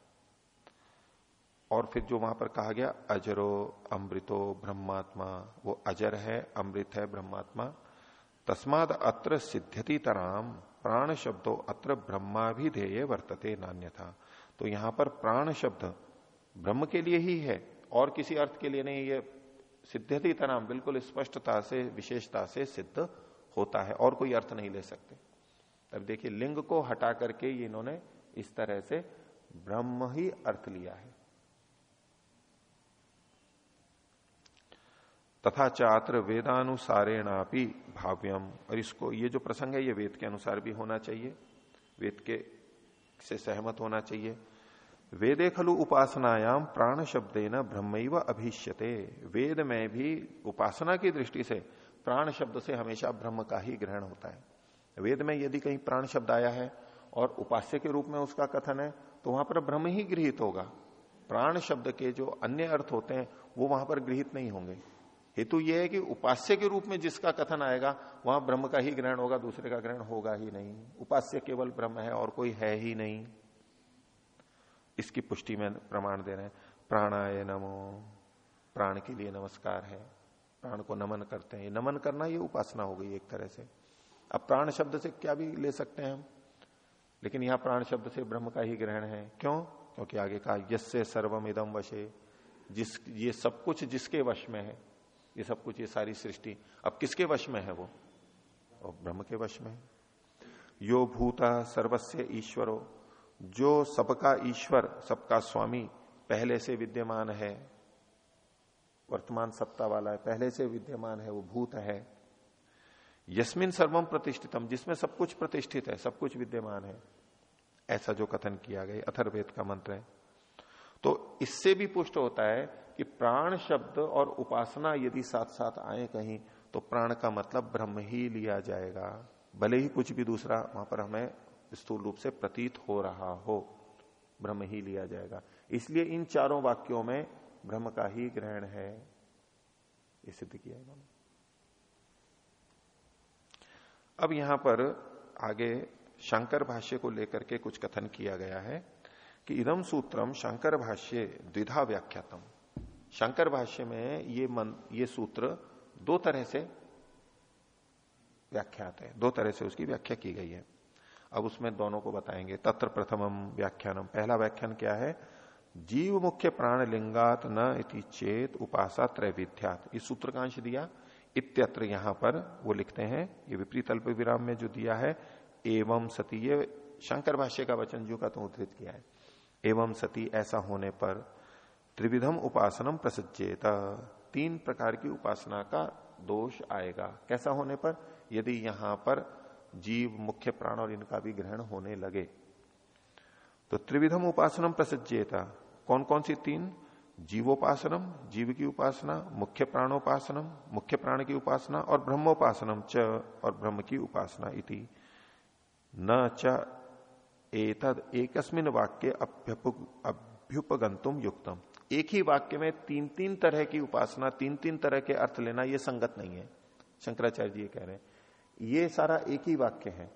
और फिर जो वहाँ पर कहा गया, अजरो, अमृतो, ब्रह्मात्मा, वो अजर है, अमृत है, ब्रह्मात्मा। तस्माद अत्र सिद्ध्यति तराम, प्राण शब्दों अत्र ब्रह्मा भी ध्येय वर्तते नान्य था तो यहाँ पर प्राण शब्द ब्रह्म के लिए ही है, और किसी अर्थ के लिए नहीं, ये सिद्धति तराम बिल्कुल स्पष्टता से, विशेषता से सिद्ध होता है, और कोई अर्थ नहीं ले सकते। अब देखिए, लिंग को हटा करके ये इन्होंने इस तरह से ब्रह्म ही अर्थ लिया है। तथा चात्र वेदानुसारेणापि भाव्यम। और इसको, ये जो प्रसंग है, ये वेद के अनुसार भी होना चाहिए। वेद के से सहमत होना चाहिए। वेदे खलु उपासनायाम प्राण शब्दे न ब्रह्म अभिष्यते। वेद में भी उपासना की दृष्टि से प्राण शब्द से हमेशा ब्रह्म का ही ग्रहण होता है। वेद में यदि कहीं प्राण शब्द आया है और उपास्य के रूप में उसका कथन है तो वहाँ पर ब्रह्म ही गृहित होगा। प्राण शब्द के जो अन्य अर्थ होते हैं, वो वहाँ पर गृहित नहीं होंगे। हेतु यह है कि उपास्य के रूप में जिसका कथन आएगा, वहाँ ब्रह्म का ही ग्रहण होगा, दूसरे का ग्रहण होगा ही नहीं। उपास्य केवल ब्रह्म है और कोई है ही नहीं। इसकी पुष्टि में प्रमाण दे रहे हैं। प्राणाय नमो। प्राण के लिए नमस्कार है। प्राण को नमन करते हैं। नमन करना ये उपासना हो गई एक तरह से। अब प्राण शब्द से क्या भी ले सकते हैं हम? लेकिन यहाँ प्राण शब्द से ब्रह्म का ही ग्रहण है। क्यों? क्योंकि आगे कहा यसे सर्वम इदम वशे। जिस, ये सब कुछ जिसके वश में है, ये सब कुछ, ये सारी सृष्टि। अब किसके वश में है वो? और ब्रह्म के वश में। यो भूता सर्वस्य ईश्वरो। जो सबका ईश्वर, सबका स्वामी पहले से विद्यमान है, वर्तमान सत्ता वाला है, पहले से विद्यमान है, वो भूत है। यस्मिन सर्वम प्रतिष्ठितम जिसमें सब कुछ प्रतिष्ठित है, सब कुछ विद्यमान है। ऐसा जो कथन किया गया अथर्वेद का मंत्र है। तो इससे भी पुष्ट होता है कि प्राण शब्द और उपासना यदि साथ साथ आए कहीं तो प्राण का मतलब ब्रह्म ही लिया जाएगा। भले ही कुछ भी दूसरा, वहाँ पर हमें स्थूल रूप से प्रतीत हो रहा हो, ब्रह्म ही लिया जाएगा। इसलिए इन चारों वाक्यों में ब्रह्म का ही ग्रहण है। ये सिद्ध किया इन्होंने। अब यहाँ पर आगे शंकर भाष्य को लेकर के कुछ कथन किया गया है कि इदम सूत्रम शंकर भाष्य द्विधा व्याख्यातम। शंकर भाष्य में ये मन, ये सूत्र दो तरह से व्याख्यात है, दो तरह से उसकी व्याख्या की गई है। अब उसमें दोनों को बताएँगे। तत्र प्रथमम व्याख्यानम पहला व्याख्यान क्या है? जीव मुख्य प्राण लिंगात न इति चेत उपासा त्रैविध्यात। इस सूत्र का अंश दिया। इत्यत्र यहाँ पर वो लिखते हैं, ये विपरीत अल्प विराम में जो दिया है, एवं सती, ये शंकर भाष्य का वचन जो का तो उद्धृत किया है। एवं सती ऐसा होने पर त्रिविधम उपासनम प्रसज्जेत, तीन प्रकार की उपासना का दोष आएगा। कैसा होने पर? यदि यहाँ पर जीव, मुख्य प्राण और इनका भी ग्रहण होने लगे। तो त्रिविधम उपासनम प्रसज्जेता कौन कौन सी तीन? जीवोपासनम, जीव की उपासना, मुख्य प्राणोपासनम, मुख्य प्राण की उपासना और ब्रह्मोपासनम च और ब्रह्म की उपासना इति। न च एतद एकस्मिन वाक्य अभ्युपगंतुम युक्तम। एक ही वाक्य में तीन तीन तरह की उपासना तीन तीन तरह के अर्थ लेना यह संगत नहीं है। शंकराचार्य जी कह रहे हैं, ये सारा एक ही वाक्य है।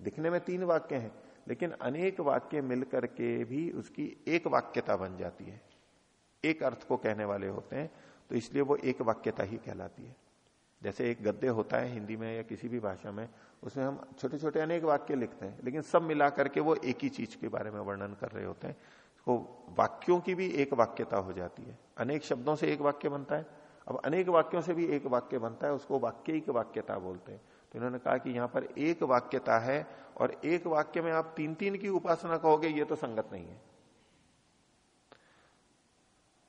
दिखने में तीन वाक्य हैं, लेकिन अनेक वाक्य मिलकर के भी उसकी एक वाक्यता बन जाती है। एक अर्थ को कहने वाले होते हैं तो इसलिए वो एक वाक्यता ही कहलाती है। जैसे एक गद्य होता है हिंदी में या किसी भी भाषा में, उसमें हम छोटे छोटे अनेक वाक्य लिखते हैं, लेकिन सब मिला करके वो एक ही चीज़ के बारे में वर्णन कर रहे होते हैं। तो वाक्यों की भी एक वाक्यता हो जाती है। अनेक शब्दों से एक वाक्य बनता है। अब अनेक वाक्यों से भी एक वाक्य बनता है, उसको वाक्य की वाक्यता बोलते हैं। तो इन्होंने कहा कि यहाँ पर एक वाक्यता है, और एक वाक्य में आप तीन तीन की उपासना कहोगे, ये तो संगत नहीं है।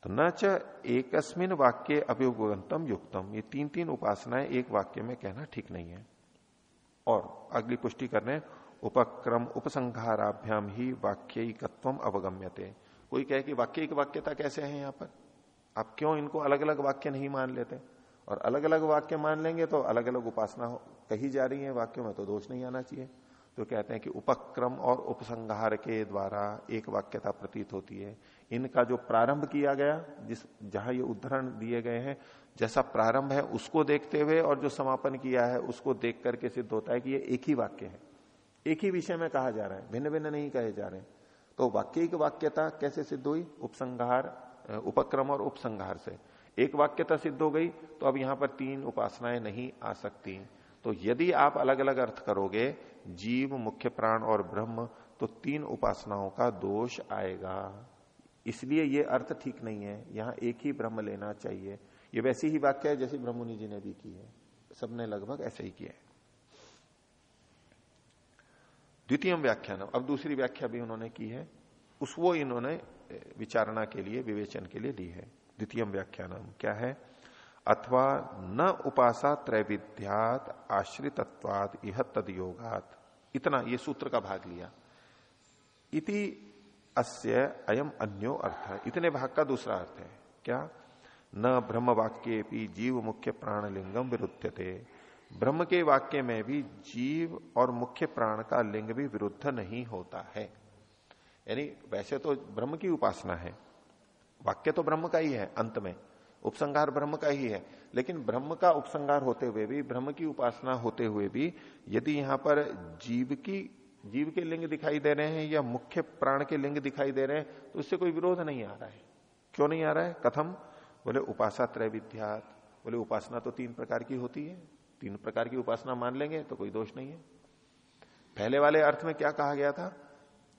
तो न च एकस्मिन वाक्य अभियोगंतम युक्तम। ये तीन तीन उपासनाएँ एक वाक्य में कहना ठीक नहीं है। और अगली पुष्टि करने उपक्रम उपसंहाराभ्याम ही वाक्यिकत्व अवगम्यते। कोई कहे कि वाक्य वाक्यता कैसे है यहाँ पर? आप क्यों इनको अलग अलग वाक्य नहीं मान लेते? और अलग अलग वाक्य मान लेंगे तो अलग अलग उपासना कही जा रही है वाक्यों में तो दोष नहीं आना चाहिए। तो कहते हैं कि उपक्रम और उपसंहार के द्वारा एक वाक्यता प्रतीत होती है। इनका जो प्रारंभ किया गया, जिस, जहाँ ये उदाहरण दिए गए हैं, जैसा प्रारंभ है उसको देखते हुए और जो समापन किया है उसको देख करके सिद्ध होता है कि ये एक ही वाक्य है। एक ही विषय में कहा जा रहा है भिन्न भिन्न नहीं कहे जा रहे तो वाक्य की वाक्यता कैसे सिद्ध हुई? उपसंहार, उपक्रम और उपसंहार से। एक वाक्यता सिद्ध हो गई तो अब यहाँ पर तीन उपासनाएँ नहीं आ सकती। तो यदि आप अलग अलग अर्थ करोगे, जीव, मुख्य प्राण और ब्रह्म तो तीन उपासनाओं का दोष आएगा। इसलिए ये अर्थ ठीक नहीं है, यहाँ एक ही ब्रह्म लेना चाहिए। ये वैसी ही वाक्य है जैसी ब्रह्मणि जी ने भी की है। सबने लगभग ऐसे ही किया है। द्वितीय व्याख्यान अब दूसरी व्याख्या भी उन्होंने की है। उस वो इन्होंने विचारणा के लिए, विवेचन के लिए ली है। द्वितीय व्याख्यान क्या है? अथवा न उपासा त्रैविध्यात आश्रितत्वाद यह तद इतना, ये सूत्र का भाग लिया। इति अस्य अयम अन्यो अर्थ। इतने भाग का दूसरा अर्थ है। क्या? न ब्रह्म वाक्य जीव मुख्य प्राण लिंगम विरुद्धते ब्रह्म के वाक्य में भी जीव और मुख्य प्राण का लिंग भी विरुद्ध नहीं होता है। यानी वैसे तो ब्रह्म की उपासना है। वाक्य तो ब्रह्म का ही है अंत में। उपसंहार ब्रह्म का ही है। लेकिन ब्रह्म का उपसंहार होते हुए भी, ब्रह्म की उपासना होते हुए भी, यदि यहाँ पर जीव की जीव के लिंग दिखाई दे रहे हैं या मुख्य प्राण के लिंग दिखाई दे रहे हैं तो उससे कोई विरोध नहीं आ रहा है। क्यों नहीं आ रहा है? कथम, बोले उपासा त्रय विद्यात। बोले, उपासना तो तीन प्रकार की होती है। तीन प्रकार की उपासना मान लेंगे तो कोई दोष नहीं है। पहले वाले अर्थ में क्या कहा गया था?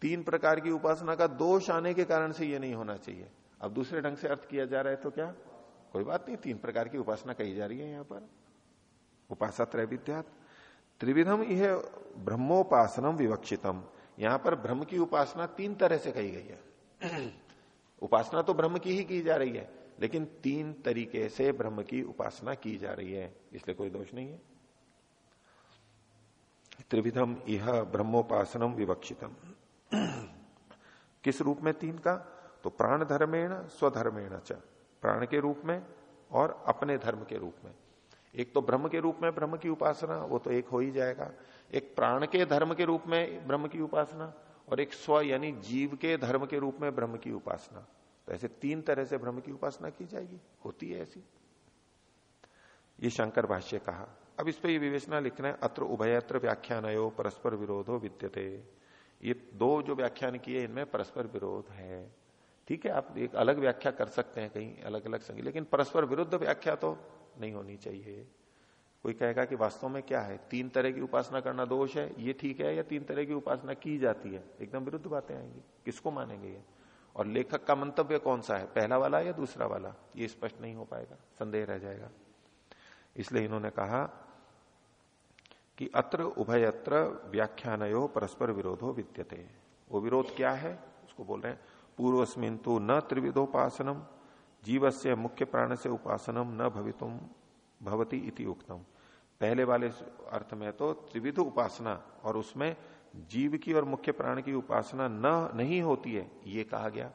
तीन प्रकार की उपासना का दोष आने के कारण से यह नहीं होना चाहिए। अब दूसरे ढंग से अर्थ किया जा रहा है तो क्या? कोई बात नहीं, तीन प्रकार की उपासना कही जा रही है यहाँ पर। उपासा त्रय विद्या त्रिविधम यह ब्रह्मोपासनम विवक्षितम। यहाँ पर ब्रह्म की उपासना तीन तरह से कही गई है। उपासना तो ब्रह्म की ही की जा रही है, लेकिन तीन तरीके से ब्रह्म की उपासना की जा रही है, इसलिए कोई दोष नहीं है। त्रिविधम यह ब्रह्मोपासनम विवक्षितम। किस रूप में तीन का? तो प्राण धर्मेण स्वधर्मेण च। प्राण के रूप में और अपने धर्म के रूप में। एक तो ब्रह्म के रूप में ब्रह्म की उपासना, वो तो एक हो ही जाएगा। एक प्राण के धर्म के रूप में ब्रह्म की उपासना और एक स्व यानी जीव के धर्म के रूप में ब्रह्म की उपासना। तो ऐसे तीन तरह से ब्रह्म की उपासना की जाएगी। होती है ऐसी। ये शंकर भाष्य कहा। अब इस पर ये विवेचना लिखना है, अत्र उभयत्र व्याख्यान परस्पर विरोधो विद्यते। ये दो जो व्याख्यान किए, इनमें परस्पर विरोध है। ठीक है, आप एक अलग व्याख्या कर सकते हैं कहीं अलग अलग संगी लेकिन परस्पर विरुद्ध व्याख्या तो नहीं होनी चाहिए। कोई कहेगा कि वास्तव में क्या है? तीन तरह की उपासना करना दोष है, ये ठीक है, या तीन तरह की उपासना की जाती है? एकदम विरुद्ध बातें आएँगी। किसको मानेंगे ये? और लेखक का मंतव्य कौन सा है? पहला वाला या दूसरा वाला? ये स्पष्ट नहीं हो पाएगा, संदेह रह जाएगा। इसलिए इन्होंने कहा कि अत्र उभयत्र व्याख्यानो परस्पर विरोधो विद्यते। वो विरोध क्या है? उसको बोल रहे हैं, पूर्वस्मिन तो न त्रिविधोपासनम। जीव से मुख्य प्राण से उपासनम न भवितुम भवती इति उक्तम। पहले वाले अर्थ में तो त्रिविध उपासना और उसमें जीव की और मुख्य प्राण की उपासना न, नहीं होती है, ये कहा गया।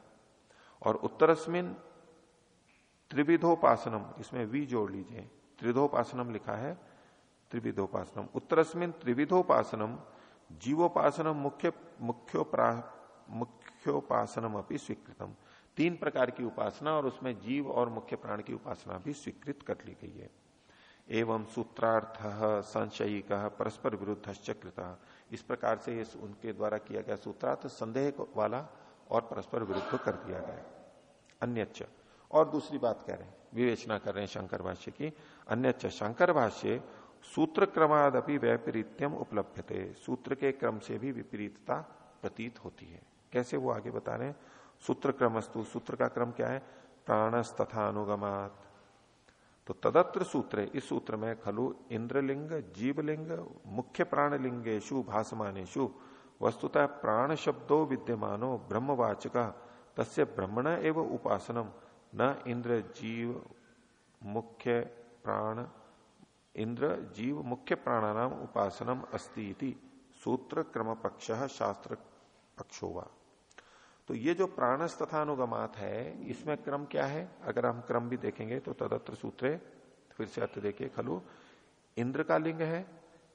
और उत्तरस्मिन त्रिविधोपासनम, इसमें वी जोड़ लीजिए, त्रिधोपासनम लिखा है, त्रिविधोपासनम। उत्तरस्मिन त्रिविधोपासनम, जीवोपासनम मुख्य मुख्यो मुख्योपासनम अपनी स्वीकृतम। तीन प्रकार की उपासना और उसमें जीव और मुख्य प्राण की उपासना भी स्वीकृत कर ली गई है। एवं सूत्रार्थ संशयी कह परस्पर विरुद्ध कृता। इस प्रकार से इस उनके द्वारा किया गया सूत्रार्थ संदेह वाला और परस्पर विरुद्ध कर दिया गया अन्य और दूसरी बात कह रहे हैं, विवेचना कर रहे हैं शंकर भाष्य की। अन्य शंकर भाष्य सूत्र क्रमादपि वैपरीत्यम उपलब्ध थे सूत्र के क्रम से भी विपरीतता प्रतीत होती है। कैसे वो आगे बता रहे हैं? सूत्र क्रमस्तु सूत्र का क्रम क्या है? प्राणस तथा अनुगमात। तो तदत्र सूत्र, इस सूत्र में खलु इंद्रलिंग, जीवलिंग, मुख्य प्राणलिंगेशु भाषमानेशु वस्तुतः प्राण शब्दों विद्यमानो ब्रह्मवाचक, तस्य ब्रह्मण एवं उपासनम न इंद्र जीव मुख्य प्राण, इंद्र जीव मुख्य प्राणानाम उपासनम अस्ती सूत्र क्रम पक्ष शास्त्र पक्षोवा तो ये जो प्राणस तथा अनुगमात है, इसमें क्रम क्या है? अगर हम क्रम भी देखेंगे तो तदत्र सूत्रे फिर से अर्थ देखिए, खलु। इंद्र का लिंग है,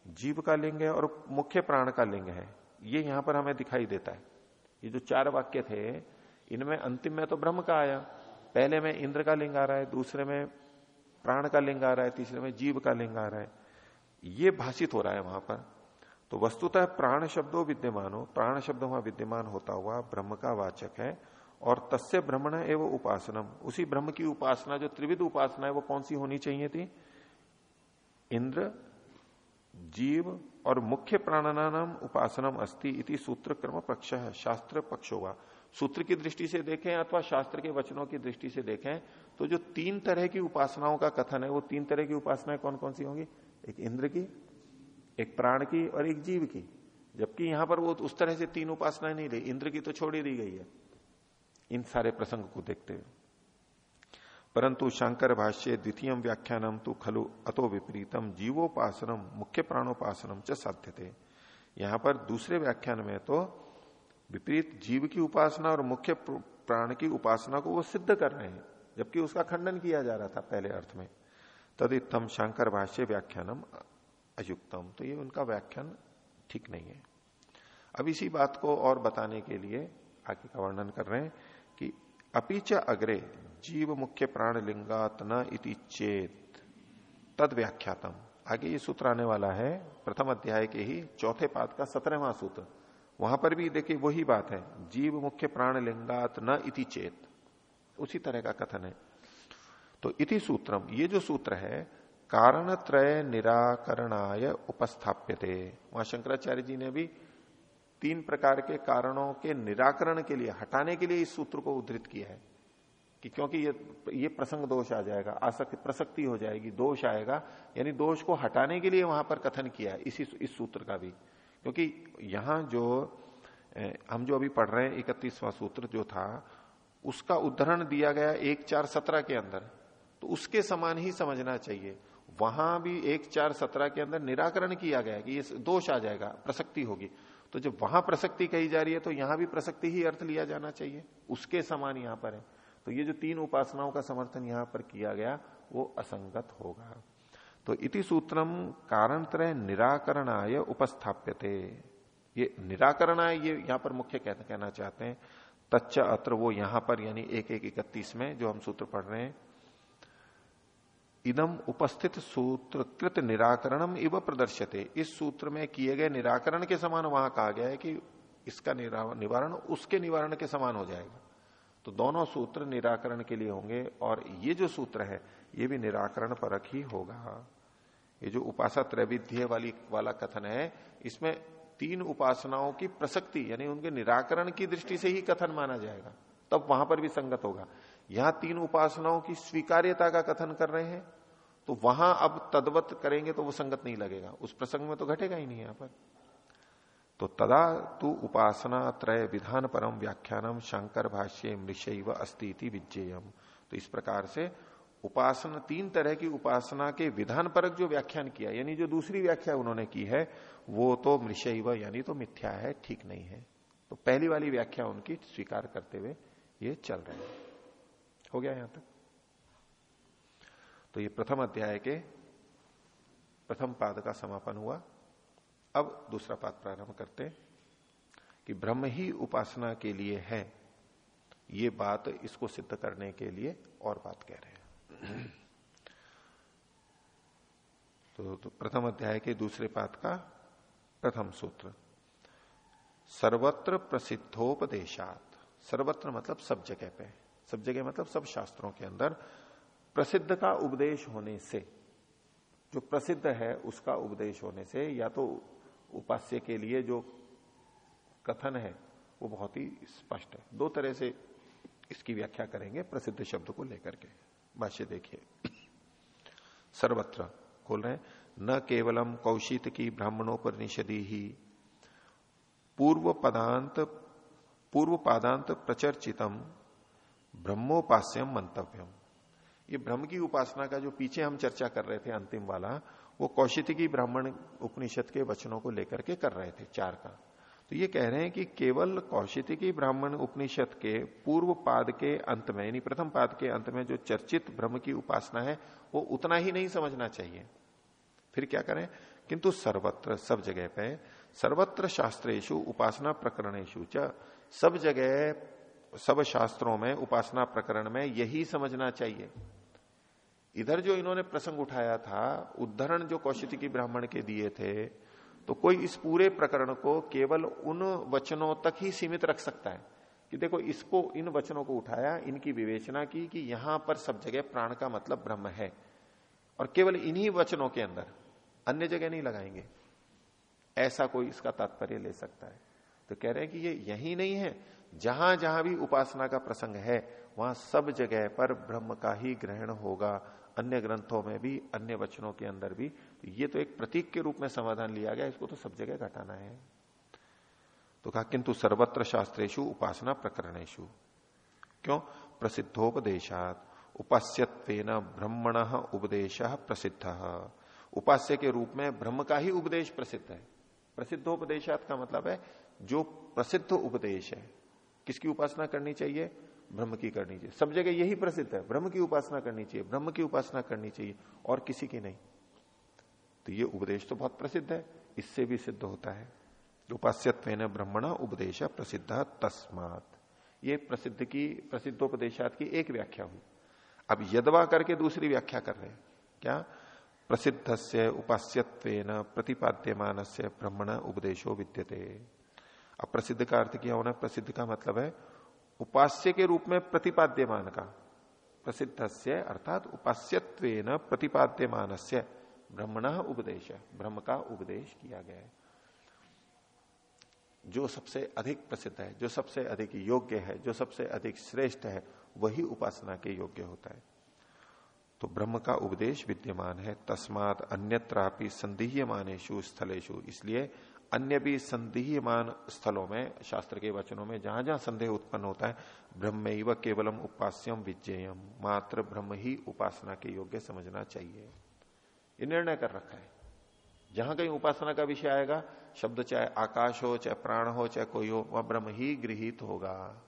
जीव का लिंग है और मुख्य प्राण का लिंग है। ये यहाँ पर हमें दिखाई देता है। ये जो चार वाक्य थे, इनमें अंतिम में तो ब्रह्म का आया, पहले में इंद्र का लिंग आ रहा है, दूसरे में प्राण का लिंग आ रहा है, तीसरे में जीव का लिंग आ रहा है। ये भाषित हो रहा है वहाँ पर। तो वस्तुतः प्राण शब्दों विद्यमानो, प्राण शब्द वहाँ विद्यमान होता हुआ ब्रह्म का वाचक है, और तस्य ब्रह्मण एवं उपासनम। उसी ब्रह्म की उपासना, जो त्रिविध उपासना है, वो कौन सी होनी चाहिए थी? इंद्र, जीव और मुख्य प्राणानाम उपासनम अस्ति इति सूत्र क्रम पक्ष है शास्त्र पक्ष होगा सूत्र की दृष्टि से देखें अथवा शास्त्र के वचनों की दृष्टि से देखें तो जो तीन तरह की उपासनाओं का कथन है, वो तीन तरह की उपासनाएँ कौन कौन सी होंगी? एक इंद्र की एक प्राण की और एक जीव की। जबकि यहाँ पर वो उस तरह से तीन उपासना नहीं ली इंद्र की तो छोड़ दी गई है। इन सारे प्रसंग को देखते हुए। परंतु शंकर भाष्य द्वितीय व्याख्यानम तो खलु अतो विपरीतम जीवोपासनम मुख्य प्राणोपासनम च साध्य थे यहाँ पर दूसरे व्याख्यान में तो विपरीत जीव की उपासना और मुख्य प्राण की उपासना को वो सिद्ध कर रहे हैं, जबकि उसका खंडन किया जा रहा था पहले अर्थ में। तदितम शंकर भाष्य व्याख्यानम अयुक्तम। तो ये उनका व्याख्यान ठीक नहीं है। अब इसी बात को और बताने के लिए आगे का वर्णन कर रहे हैं कि अपिच अग्रे जीव मुख्य प्राण लिंगात न इति चेत। तद व्याख्यातम। आगे ये सूत्र आने वाला है, प्रथम अध्याय के ही, चौथे पाद का सत्रहवा सूत्र। वहाँ पर भी देखिए वही बात है, जीव मुख्य प्राण लिंगात न इति चेत। उसी तरह का कथन है। तो इति सूत्रम, ये जो सूत्र है कारण त्रय निराकरणाय उपस्थाप्य थे वहाँ शंकराचार्य जी ने भी तीन प्रकार के कारणों के निराकरण के लिए, हटाने के लिए इस सूत्र को उद्धृत किया है कि क्योंकि ये ये प्रसंग दोष आ जाएगा, आसक्ति, प्रसक्ति हो जाएगी, दोष आएगा, यानी दोष को हटाने के लिए वहाँ पर कथन किया है, इसी इस सूत्र का भी। क्योंकि यहाँ जो हम जो अभी पढ़ रहे हैं इकतीसवां सूत्र जो था, उसका उदाहरण दिया गया एक चार सत्रह के अंदर तो उसके समान ही समझना चाहिए। वहाँ भी एक चार सत्रह के अंदर निराकरण किया गया कि ये दोष आ जाएगा, प्रसक्ति होगी। तो जब वहाँ प्रसक्ति कही जा रही है तो यहाँ भी प्रसक्ति ही अर्थ लिया जाना चाहिए। उसके समान यहाँ पर है। तो ये जो तीन उपासनाओं का समर्थन यहाँ पर किया गया, वो असंगत होगा। तो इति सूत्रम कारण तरह निराकरणाय उपस्थाप्य ये निराकरणाय, ये यहाँ पर मुख्य कहना चाहते हैं। तच्च अत्र वो यहाँ पर, यानी एक एक इकतीस में, जो हम सूत्र पढ़ रहे हैं इदम उपस्थित सूत्रकृत निराकरणम इव प्रदर्शते इस सूत्र में किए गए निराकरण के समान वहाँ कहा गया है कि इसका निवारण उसके निवारण के समान हो जाएगा। तो दोनों सूत्र निराकरण के लिए होंगे और ये जो सूत्र है, ये भी निराकरण परक ही होगा। ये जो उपासा त्रैविध्य वाली, वाला कथन है, इसमें तीन उपासनाओं की प्रसक्ति, यानी उनके निराकरण की दृष्टि से ही कथन माना जाएगा। तब वहाँ पर भी संगत होगा। यहाँ तीन उपासनाओं की स्वीकार्यता का कथन कर रहे हैं तो वहाँ अब तदवत करेंगे तो वो संगत नहीं लगेगा। उस प्रसंग में तो घटेगा ही नहीं यहाँ पर। तो तदा तू उपासना त्रय विधान परम व्याख्यानम शंकर भाष्य मृषय व अस्ती विज्ञेयम। तो इस प्रकार से उपासना, तीन तरह की उपासना के विधान परक जो व्याख्यान किया, यानी जो दूसरी व्याख्या उन्होंने की है, वो तो मृषय यानी तो मिथ्या है, ठीक नहीं है। तो पहली वाली व्याख्या उनकी स्वीकार करते हुए ये चल रहे हैं। हो गया यहाँ तक। तो ये प्रथम अध्याय के प्रथम पाद का समापन हुआ। अब दूसरा पाद प्रारंभ करते कि ब्रह्म ही उपासना के लिए है। ये बात इसको सिद्ध करने के लिए और बात कह रहे हैं। तो, तो प्रथम अध्याय के दूसरे पाद का प्रथम सूत्र। सर्वत्र प्रसिद्धोपदेशात। सर्वत्र मतलब सब जगह पे। सब जगह मतलब सब शास्त्रों के अंदर, प्रसिद्ध का उपदेश होने से, जो प्रसिद्ध है उसका उपदेश होने से, या तो उपास्य के लिए जो कथन है, वो बहुत ही स्पष्ट है। दो तरह से इसकी व्याख्या करेंगे, प्रसिद्ध शब्द को लेकर के। भाष्य देखिए। सर्वत्र खोल रहे न केवलम कौशित की ब्राह्मणों पर ब्राह्मणोपनिषदि ही पूर्व पदांत पूर्व पादांत प्रचर्चितम ब्रह्मोपास्यम मंतव्यम। ये ब्रह्म की उपासना का जो पीछे हम चर्चा कर रहे थे अंतिम वाला, वो कौशित की ब्राह्मण उपनिषद के वचनों को लेकर के कर रहे थे, चार का। तो ये कह रहे हैं कि केवल कौशित की ब्राह्मण उपनिषद के पूर्व पाद के अंत में, यानी प्रथम पाद के अंत में जो चर्चित ब्रह्म की उपासना है, वो उतना ही नहीं समझना चाहिए। फिर क्या करें? किंतु सर्वत्र, सब जगह पे सर्वत्र शास्त्रेशु उपासना प्रकरणेशु च, सब जगह सब शास्त्रों में, उपासना प्रकरण में यही समझना चाहिए। इधर जो इन्होंने प्रसंग उठाया था, उद्धरण जो कौशिक ब्राह्मण के दिए थे तो कोई इस पूरे प्रकरण को केवल उन वचनों तक ही सीमित रख सकता है। कि देखो, इसको, इन वचनों को उठाया, इनकी विवेचना की कि यहाँ पर सब जगह प्राण का मतलब ब्रह्म है। और केवल इन्हीं वचनों के अंदर, अन्य जगह नहीं लगाएँगे। ऐसा कोई इसका तात्पर्य ले सकता है। तो कह रहे हैं कि ये यही नहीं है। जहाँ जहाँ भी उपासना का प्रसंग है, वहाँ सब जगह पर ब्रह्म का ही ग्रहण होगा। अन्य ग्रंथों में भी, अन्य वचनों के अंदर भी। तो ये तो एक प्रतीक के रूप में समाधान लिया गया, इसको तो सब जगह घटाना है। तो कहा, किंतु सर्वत्र शास्त्रेशु उपासना प्रकरणेशु क्यों? प्रसिद्धोपदेशात। उपास्यत्व ब्रह्मण उपदेश प्रसिद्ध। उपास्य के रूप में ब्रह्म का ही उपदेश प्रसिद्ध है। प्रसिद्धोपदेशात का मतलब है, जो प्रसिद्ध उपदेश है किसकी उपासना करनी चाहिए? ब्रह्म की करनी चाहिए। सब जगह यही प्रसिद्ध है। ब्रह्म की उपासना करनी चाहिए। ब्रह्म की उपासना करनी चाहिए और किसी की नहीं। तो ये उपदेश तो बहुत प्रसिद्ध है। इससे भी सिद्ध होता है। उपास्यत्व ब्रह्मणा उपदेश प्रसिद्ध तस्मात। ये प्रसिद्ध की, प्रसिद्धोपदेशात की एक व्याख्या हुई। अब यदवा करके दूसरी व्याख्या कर रहे हैं। क्या? प्रसिद्ध से उपास्यत्व प्रतिपाद्यमान से ब्रह्मण उपदेशो विद्यते। अब प्रसिद्ध का अर्थ किया होना, प्रसिद्ध का मतलब है उपास्य के रूप में प्रतिपाद्यमान का। प्रसिद्ध से अर्थात उपास्यत्व प्रतिपाद्यमान से ब्रह्मण उपदेश, ब्रह्म का उपदेश किया गया है। जो सबसे अधिक प्रसिद्ध है, जो सबसे अधिक योग्य है, जो सबसे अधिक श्रेष्ठ है, वही उपासना के योग्य होता है। तो ब्रह्म का उपदेश विद्यमान है, तस्मात अन्यत्रापि संदिह्यमानेशु स्थलेशु इसलिए अन्य भी संदेहमान स्थलों में, शास्त्र के वचनों में, जहाँ जहाँ संदेह उत्पन्न होता है ब्रह्म केवलम उपास्यम विजयम मात्र ब्रह्म ही उपासना के योग्य समझना चाहिए। ये निर्णय कर रखा है। जहाँ कहीं उपासना का विषय आएगा, शब्द चाहे आकाश हो, चाहे प्राण हो, चाहे कोई हो, वह ब्रह्म ही गृहित होगा।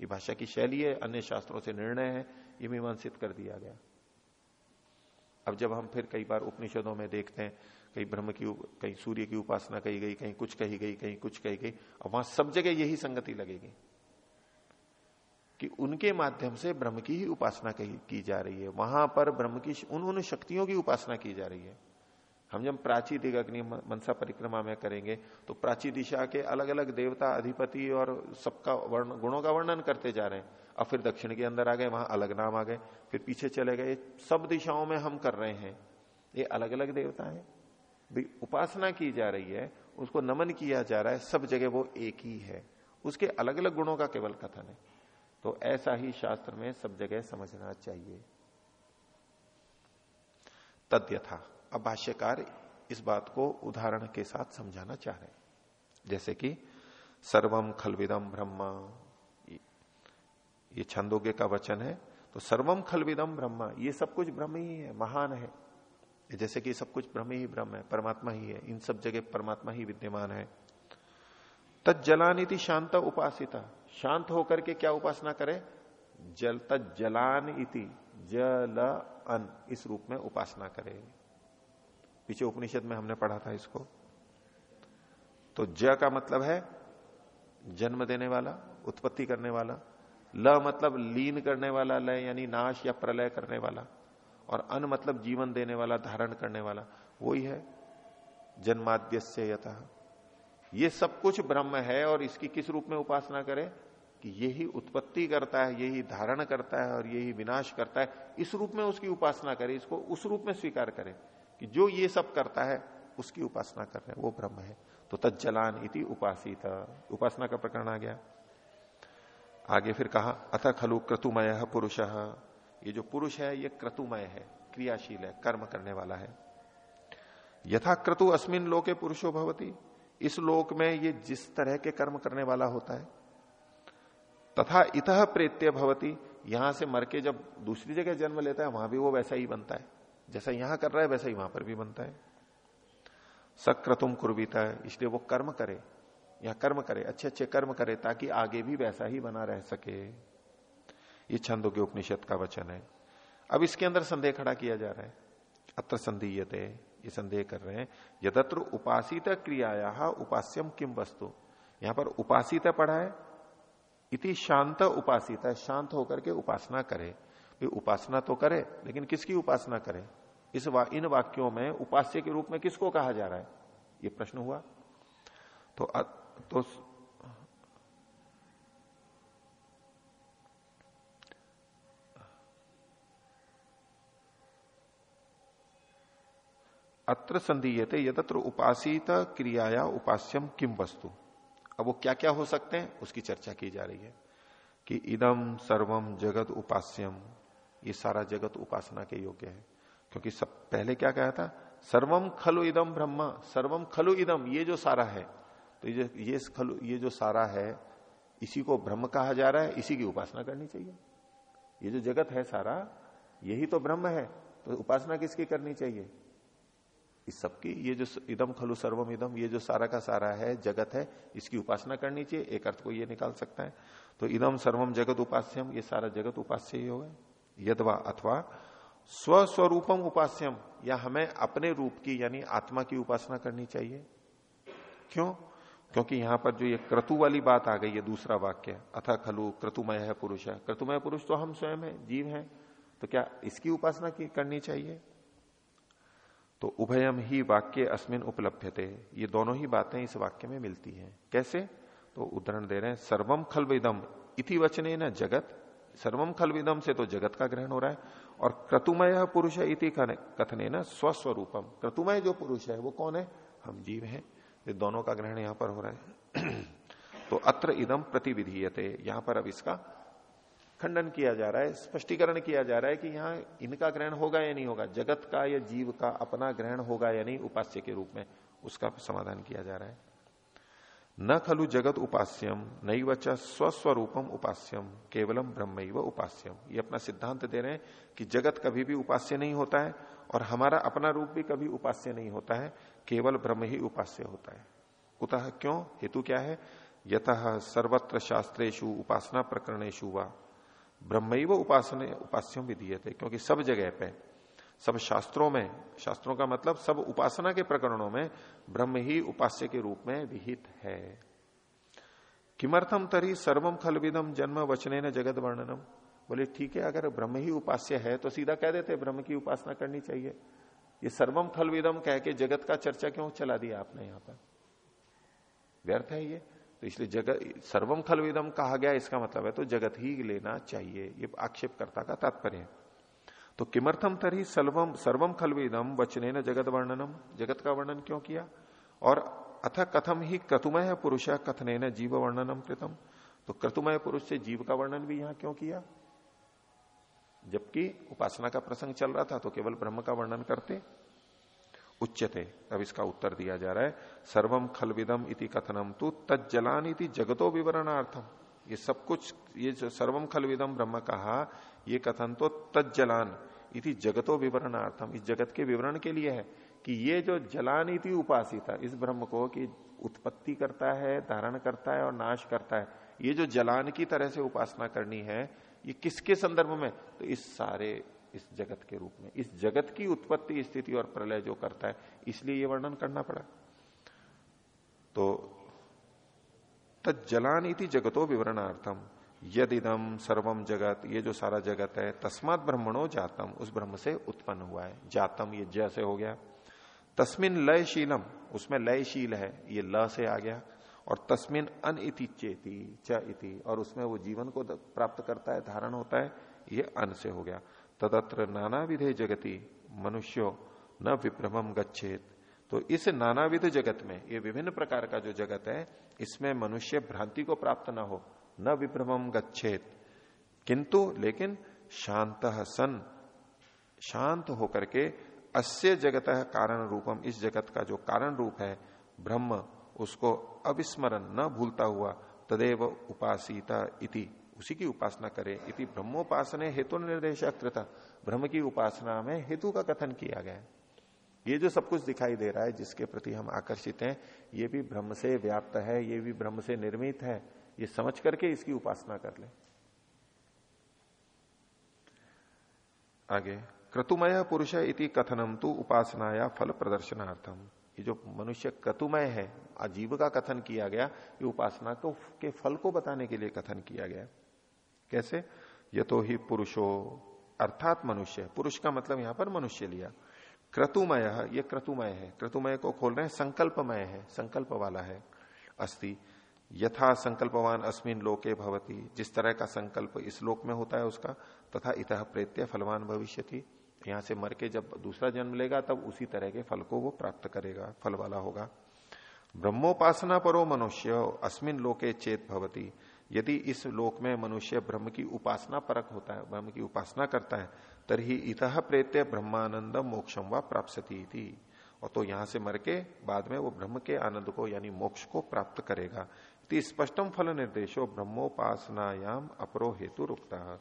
ये भाषा की शैली है, अन्य शास्त्रों से निर्णय है, ये मीमांसित कर दिया गया। अब जब हम फिर कई बार उपनिषदों में देखते हैं कहीं ब्रह्म की कहीं सूर्य की उपासना कही गई, कहीं कुछ कही गई, कहीं कुछ कही गई, और वहाँ सब जगह यही संगति लगेगी कि उनके माध्यम से ब्रह्म की ही उपासना की जा रही है। वहाँ पर ब्रह्म की उन उन शक्तियों की उपासना की जा रही है। हम जब प्राची दिग्नि मनसा परिक्रमा में करेंगे तो प्राची दिशा के अलग अलग देवता, अधिपति और सबका वर्ण, गुणों का वर्णन करते जा रहे हैं। अब फिर दक्षिण के अंदर आ गए, वहाँ अलग नाम आ गए, फिर पीछे चले गए। सब दिशाओं में हम कर रहे हैं। ये अलग अलग देवता है। उपासना की जा रही है, उसको नमन किया जा रहा है, सब जगह वो एक ही है। उसके अलग अलग गुणों का केवल कथन है। तो ऐसा ही शास्त्र में सब जगह समझना चाहिए। तद्यथा, अब भाष्यकार इस बात को उदाहरण के साथ समझाना चाह रहे हैं। जैसे कि सर्वम खलविदम ब्रह्मा, ये छंदोग्य का वचन है तो सर्वम खलविदम ब्रह्मा, ये सब कुछ ब्रह्म ही है, महान है। जैसे कि सब कुछ ब्रह्म ही ब्रह्म है, परमात्मा ही है, इन सब जगह परमात्मा ही विद्यमान है। तत् तत्जलानिति शांत उपासिता। शांत होकर के क्या उपासना करे? जल तत्जलान इति जल अन, इस रूप में उपासना करे। पीछे उपनिषद में हमने पढ़ा था इसको। तो ज का मतलब है जन्म देने वाला, उत्पत्ति करने वाला, ल मतलब लीन करने वाला लय यानी नाश या प्रलय करने वाला। और अन मतलब जीवन देने वाला, धारण करने वाला, वही है जन्माद्य से ये सब कुछ ब्रह्म है और इसकी किस रूप में उपासना करें? कि यही उत्पत्ति करता है, यही धारण करता है और यही विनाश करता है। इस रूप में उसकी उपासना करें, इसको उस रूप में स्वीकार करें कि जो ये सब करता है, उसकी उपासना कर रहे हैं, वो ब्रह्म है। तो तत्जलान इति उपासित। उपासना का प्रकरण आ गया। आगे फिर कहा, अथ खलु क्रतुमय पुरुष। ये जो पुरुष है, ये क्रतुमय है, क्रियाशील है, कर्म करने वाला है। यथा क्रतु अस्मिन लोके पुरुषो भवती। इस लोक में ये जिस तरह के कर्म करने वाला होता है, तथा इत प्रेत्य भवती। यहाँ से मर के जब दूसरी जगह जन्म लेता है, वहाँ भी वो वैसा ही बनता है। जैसा यहाँ कर रहा है, वैसा ही वहाँ पर भी बनता है। सक्रतुम कुर्बीता है इसलिए वो कर्म करे, या कर्म करे अच्छे अच्छे कर्म करे, ताकि आगे भी वैसा ही बना रह सके। ये छंदों के उपनिषद का वचन है। अब इसके अंदर संदेह खड़ा किया जा रहा है। अत्र संदेहते ये संदेह कर रहे हैं यदत्र उपासित क्रियाया उपास्यम किम वस्तु। यहाँ पर उपासित पढ़ा है इति शांत उपासित शांत होकर के उपासना करे। उपासना तो करे लेकिन किसकी उपासना करे? इस वा, इन वाक्यों में उपास्य के रूप में किसको कहा जा रहा है? ये प्रश्न हुआ। तो तो अत्र संदीयते यदत्र उपासित क्रियाया उपास्यम किम वस्तु। अब वो क्या क्या हो सकते हैं? उसकी चर्चा की जा रही है कि इदम सर्वम जगत उपास्यम, ये सारा जगत उपासना के योग्य है। क्योंकि सब पहले क्या कहा था? सर्वम खलु इदम ब्रह्म सर्वम खलु इदम ये जो सारा है तो ये ये खलु, ये जो सारा है, इसी को ब्रह्म कहा जा रहा है, इसी की उपासना करनी चाहिए। ये जो जगत है सारा, यही तो ब्रह्म है तो उपासना किसकी करनी चाहिए? इस सबकी ये जो इदम खलु सर्वम इदम, ये जो सारा का सारा है, जगत है, इसकी उपासना करनी चाहिए, एक अर्थ को ये निकाल सकता है। तो इदम सर्वम जगत उपास्यम, ये सारा जगत उपास्य ही होगा। यदवा अथवा स्वस्वरूपम उपास्यम, या हमें अपने रूप की, यानी आत्मा की उपासना करनी चाहिए। क्यों? क्योंकि यहाँ पर जो ये क्रतु वाली बात आ गई है दूसरा वाक्य, अथा खलु क्रतुमय है पुरुष। है क्रतुमय पुरुष तो हम स्वयं है, जीव है तो क्या इसकी उपासना की, करनी चाहिए? तो उभयम ही वाक्य अस्मिन उपलब्ध थे ये दोनों ही बातें इस वाक्य में मिलती हैं। कैसे? तो उदाहरण दे रहे हैं सर्वम खलविदम इति वचने न जगत। सर्वम खलविदम से तो जगत का ग्रहण हो रहा है, और क्रतुमय पुरुष इति कथने न स्वस्वरूपम। क्रतुमय जो पुरुष है, वो कौन है? हम जीव हैं। ये दोनों का ग्रहण यहाँ पर हो रहा है। तो अत्र इदम प्रतिविधीयते। यहाँ पर अब इसका खंडन किया जा रहा है, स्पष्टीकरण किया जा रहा है कि यहाँ इनका ग्रहण होगा या नहीं होगा, जगत का या जीव का अपना ग्रहण होगा या नहीं उपास्य के रूप में उसका समाधान किया जा रहा है। न खलु जगत उपास्यम नई वचा स्वस्वरूपम उपास्यम, केवलम ब्रह्म उपास्यम। ये अपना सिद्धांत दे रहे हैं कि जगत कभी भी उपास्य नहीं होता है और हमारा अपना रूप भी कभी उपास्य नहीं होता है, केवल ब्रह्म ही उपास्य होता है। कुतः क्यों? हेतु क्या है? यत सर्वत्र शास्त्रेशु उपासना प्रकरणेशु व। ब्रह्म उपासना दिए थे, क्योंकि सब जगह पे, सब शास्त्रों में, शास्त्रों का मतलब सब उपासना के प्रकरणों में ब्रह्म ही उपास्य के रूप में विहित है। किमर्थम तरी सर्वम खलविदम जन्म वचने न जगत वर्णनम? बोले, ठीक है, अगर ब्रह्म ही उपास्य है तो सीधा कह देते, ब्रह्म की उपासना करनी चाहिए। ये सर्वम खलविदम कह के जगत का चर्चा क्यों चला दिया आपने यहाँ पर? व्यर्थ है ये। तो इसलिए जगत, सर्वम खलविदम कहा गया, इसका मतलब है तो जगत ही लेना चाहिए, ये आक्षेपकर्ता का तात्पर्य है। तो किमर्थम तरी सर्वम सर्वम खलविदम वचने न जगत वर्णनम। जगत का वर्णन क्यों किया? और अथ कथम ही क्रतुमय पुरुष कथने न जीव वर्णनम कृतम। तो क्रतुमय पुरुष से जीव का वर्णन भी यहाँ क्यों किया? जबकि उपासना का प्रसंग चल रहा था तो केवल ब्रह्म का वर्णन करते। उच्चते अब इसका उत्तर दिया जा रहा है सर्वम खलविदम इति कथनम तो तज्जलान इति जगतो विवरणार्थम। ये सब कुछ, ये जो सर्वम खलविदम ब्रह्म कहा, ये कथन तो तज्जलान इति जगतो विवरणार्थम। इस जगत के विवरण के लिए है कि ये जो जलान इति उपासिता इस ब्रह्म को कि उत्पत्ति करता है, धारण करता है और नाश करता है, ये जो जलान की तरह से उपासना करनी है, ये किसके संदर्भ में? तो इस सारे इस जगत के रूप में। इस जगत की उत्पत्ति स्थिति और प्रलय जो करता है, इसलिए ये वर्णन करना पड़ा। तो तजलान इति जगतो विवरणार्थम यद इदम सर्वम जगत, ये जो सारा जगत है, तस्मात ब्रह्मणो जातम, उस ब्रह्म से उत्पन्न हुआ है। जातम ये जैसे हो गया। तस्मिन लयशीलम, उसमें लयशील है, ये ल से आ गया। और तस्मिन अन इति चेती, च इति, और उसमें वो जीवन को प्राप्त करता है, धारण होता है, ये अन से हो गया। तदत्र नाना विधे जगति मनुष्यो न विभ्रमम गच्छेत। तो इस नानाविध जगत में, ये विभिन्न प्रकार का जो जगत है, इसमें मनुष्य भ्रांति को प्राप्त न हो, न विभ्रमम गच्छेत। किंतु, लेकिन शांत सन, शांत होकर के अस्य जगत कारण रूपम, इस जगत का जो कारण रूप है, ब्रह्म, उसको अविस्मरण न भूलता हुआ तदेव उपासिता इति। उसी की उपासना करे। इति ब्रह्मोपासने हेतु निर्देश कृत। ब्रह्म की उपासना में हेतु का कथन किया गया ये जो सब कुछ दिखाई दे रहा है, जिसके प्रति हम आकर्षित हैं, ये भी ब्रह्म से व्याप्त है, ये भी ब्रह्म से निर्मित है, ये समझ करके इसकी उपासना कर ले। आगे, क्रतुमय पुरुष इति कथनम तो उपासनाया फल प्रदर्शनार्थम ये जो मनुष्य क्रतुमय है, आजीव का कथन किया गया, ये उपासना को, के फल को बताने के लिए कथन किया गया। कैसे? ये तो ही पुरुषो, अर्थात मनुष्य। पुरुष का मतलब यहाँ पर मनुष्य लिया। क्रतुमय, ये क्रतुमय है। क्रतुमय को खोल रहे हैं, संकल्पमय है संकल्प वाला है अस्थि यथा संकल्पवान अस्मिन लोके भवती। जिस तरह का संकल्प इस लोक में होता है उसका, तथा इत प्रेत्य फलवान भविष्य यहाँ से मर के जब दूसरा जन्म लेगा, तब उसी तरह के फल को वो प्राप्त करेगा फल वाला होगा। ब्रह्मोपासना परो मनुष्य, अस्मिन लोके चेत भवती। यदि इस लोक में मनुष्य ब्रह्म की उपासना परक होता है, ब्रह्म की उपासना करता है, तरही इत प्रेत्य ब्रह्मानंद मोक्षम व प्राप्त और तो यहाँ से मर के बाद में वो ब्रह्म के आनंद को, यानी मोक्ष को प्राप्त करेगा। स्पष्टम फल निर्देशो ब्रह्मोपासनायाम अपरो हेतु रुकता।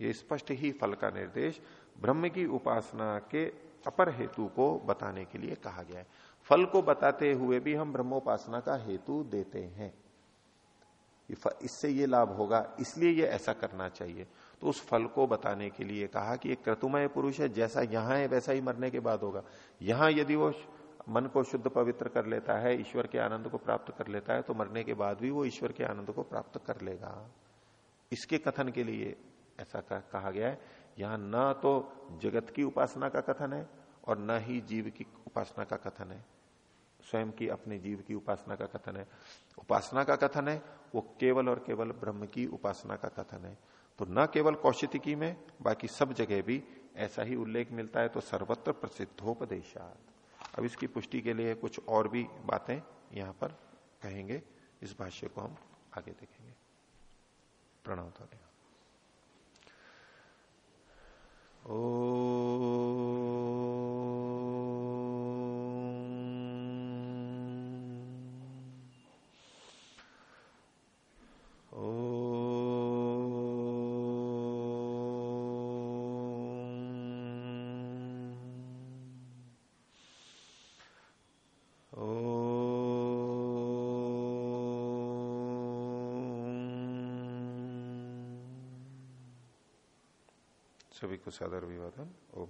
ये स्पष्ट ही फल का निर्देश ब्रह्म की उपासना के अपर हेतु को बताने के लिए कहा गया है। फल को बताते हुए भी हम ब्रह्मोपासना का हेतु देते हैं। इससे ये लाभ होगा, इसलिए ये ऐसा करना चाहिए। तो उस फल को बताने के लिए कहा कि एक क्रतुमय पुरुष है, जैसा यहाँ है वैसा ही मरने के बाद होगा। यहाँ यदि वो मन को शुद्ध पवित्र कर लेता है, ईश्वर के आनंद को प्राप्त कर लेता है तो मरने के बाद भी वो ईश्वर के आनंद को प्राप्त कर लेगा। इसके कथन के लिए ऐसा कहा गया है, यहाँ न तो जगत की उपासना का कथन है और न ही जीव की उपासना का कथन है। स्वयं की अपने जीव की उपासना का कथन है। उपासना का कथन है, वो केवल और केवल ब्रह्म की उपासना का कथन है। तो न केवल कौशिकी में, बाकी सब जगह भी ऐसा ही उल्लेख मिलता है तो सर्वत्र प्रसिद्धोपदेशात। अब इसकी पुष्टि के लिए कुछ और भी बातें यहाँ पर कहेंगे। इस भाष्य को हम आगे देखेंगे। प्रणव ओ को सादर विवादन ओम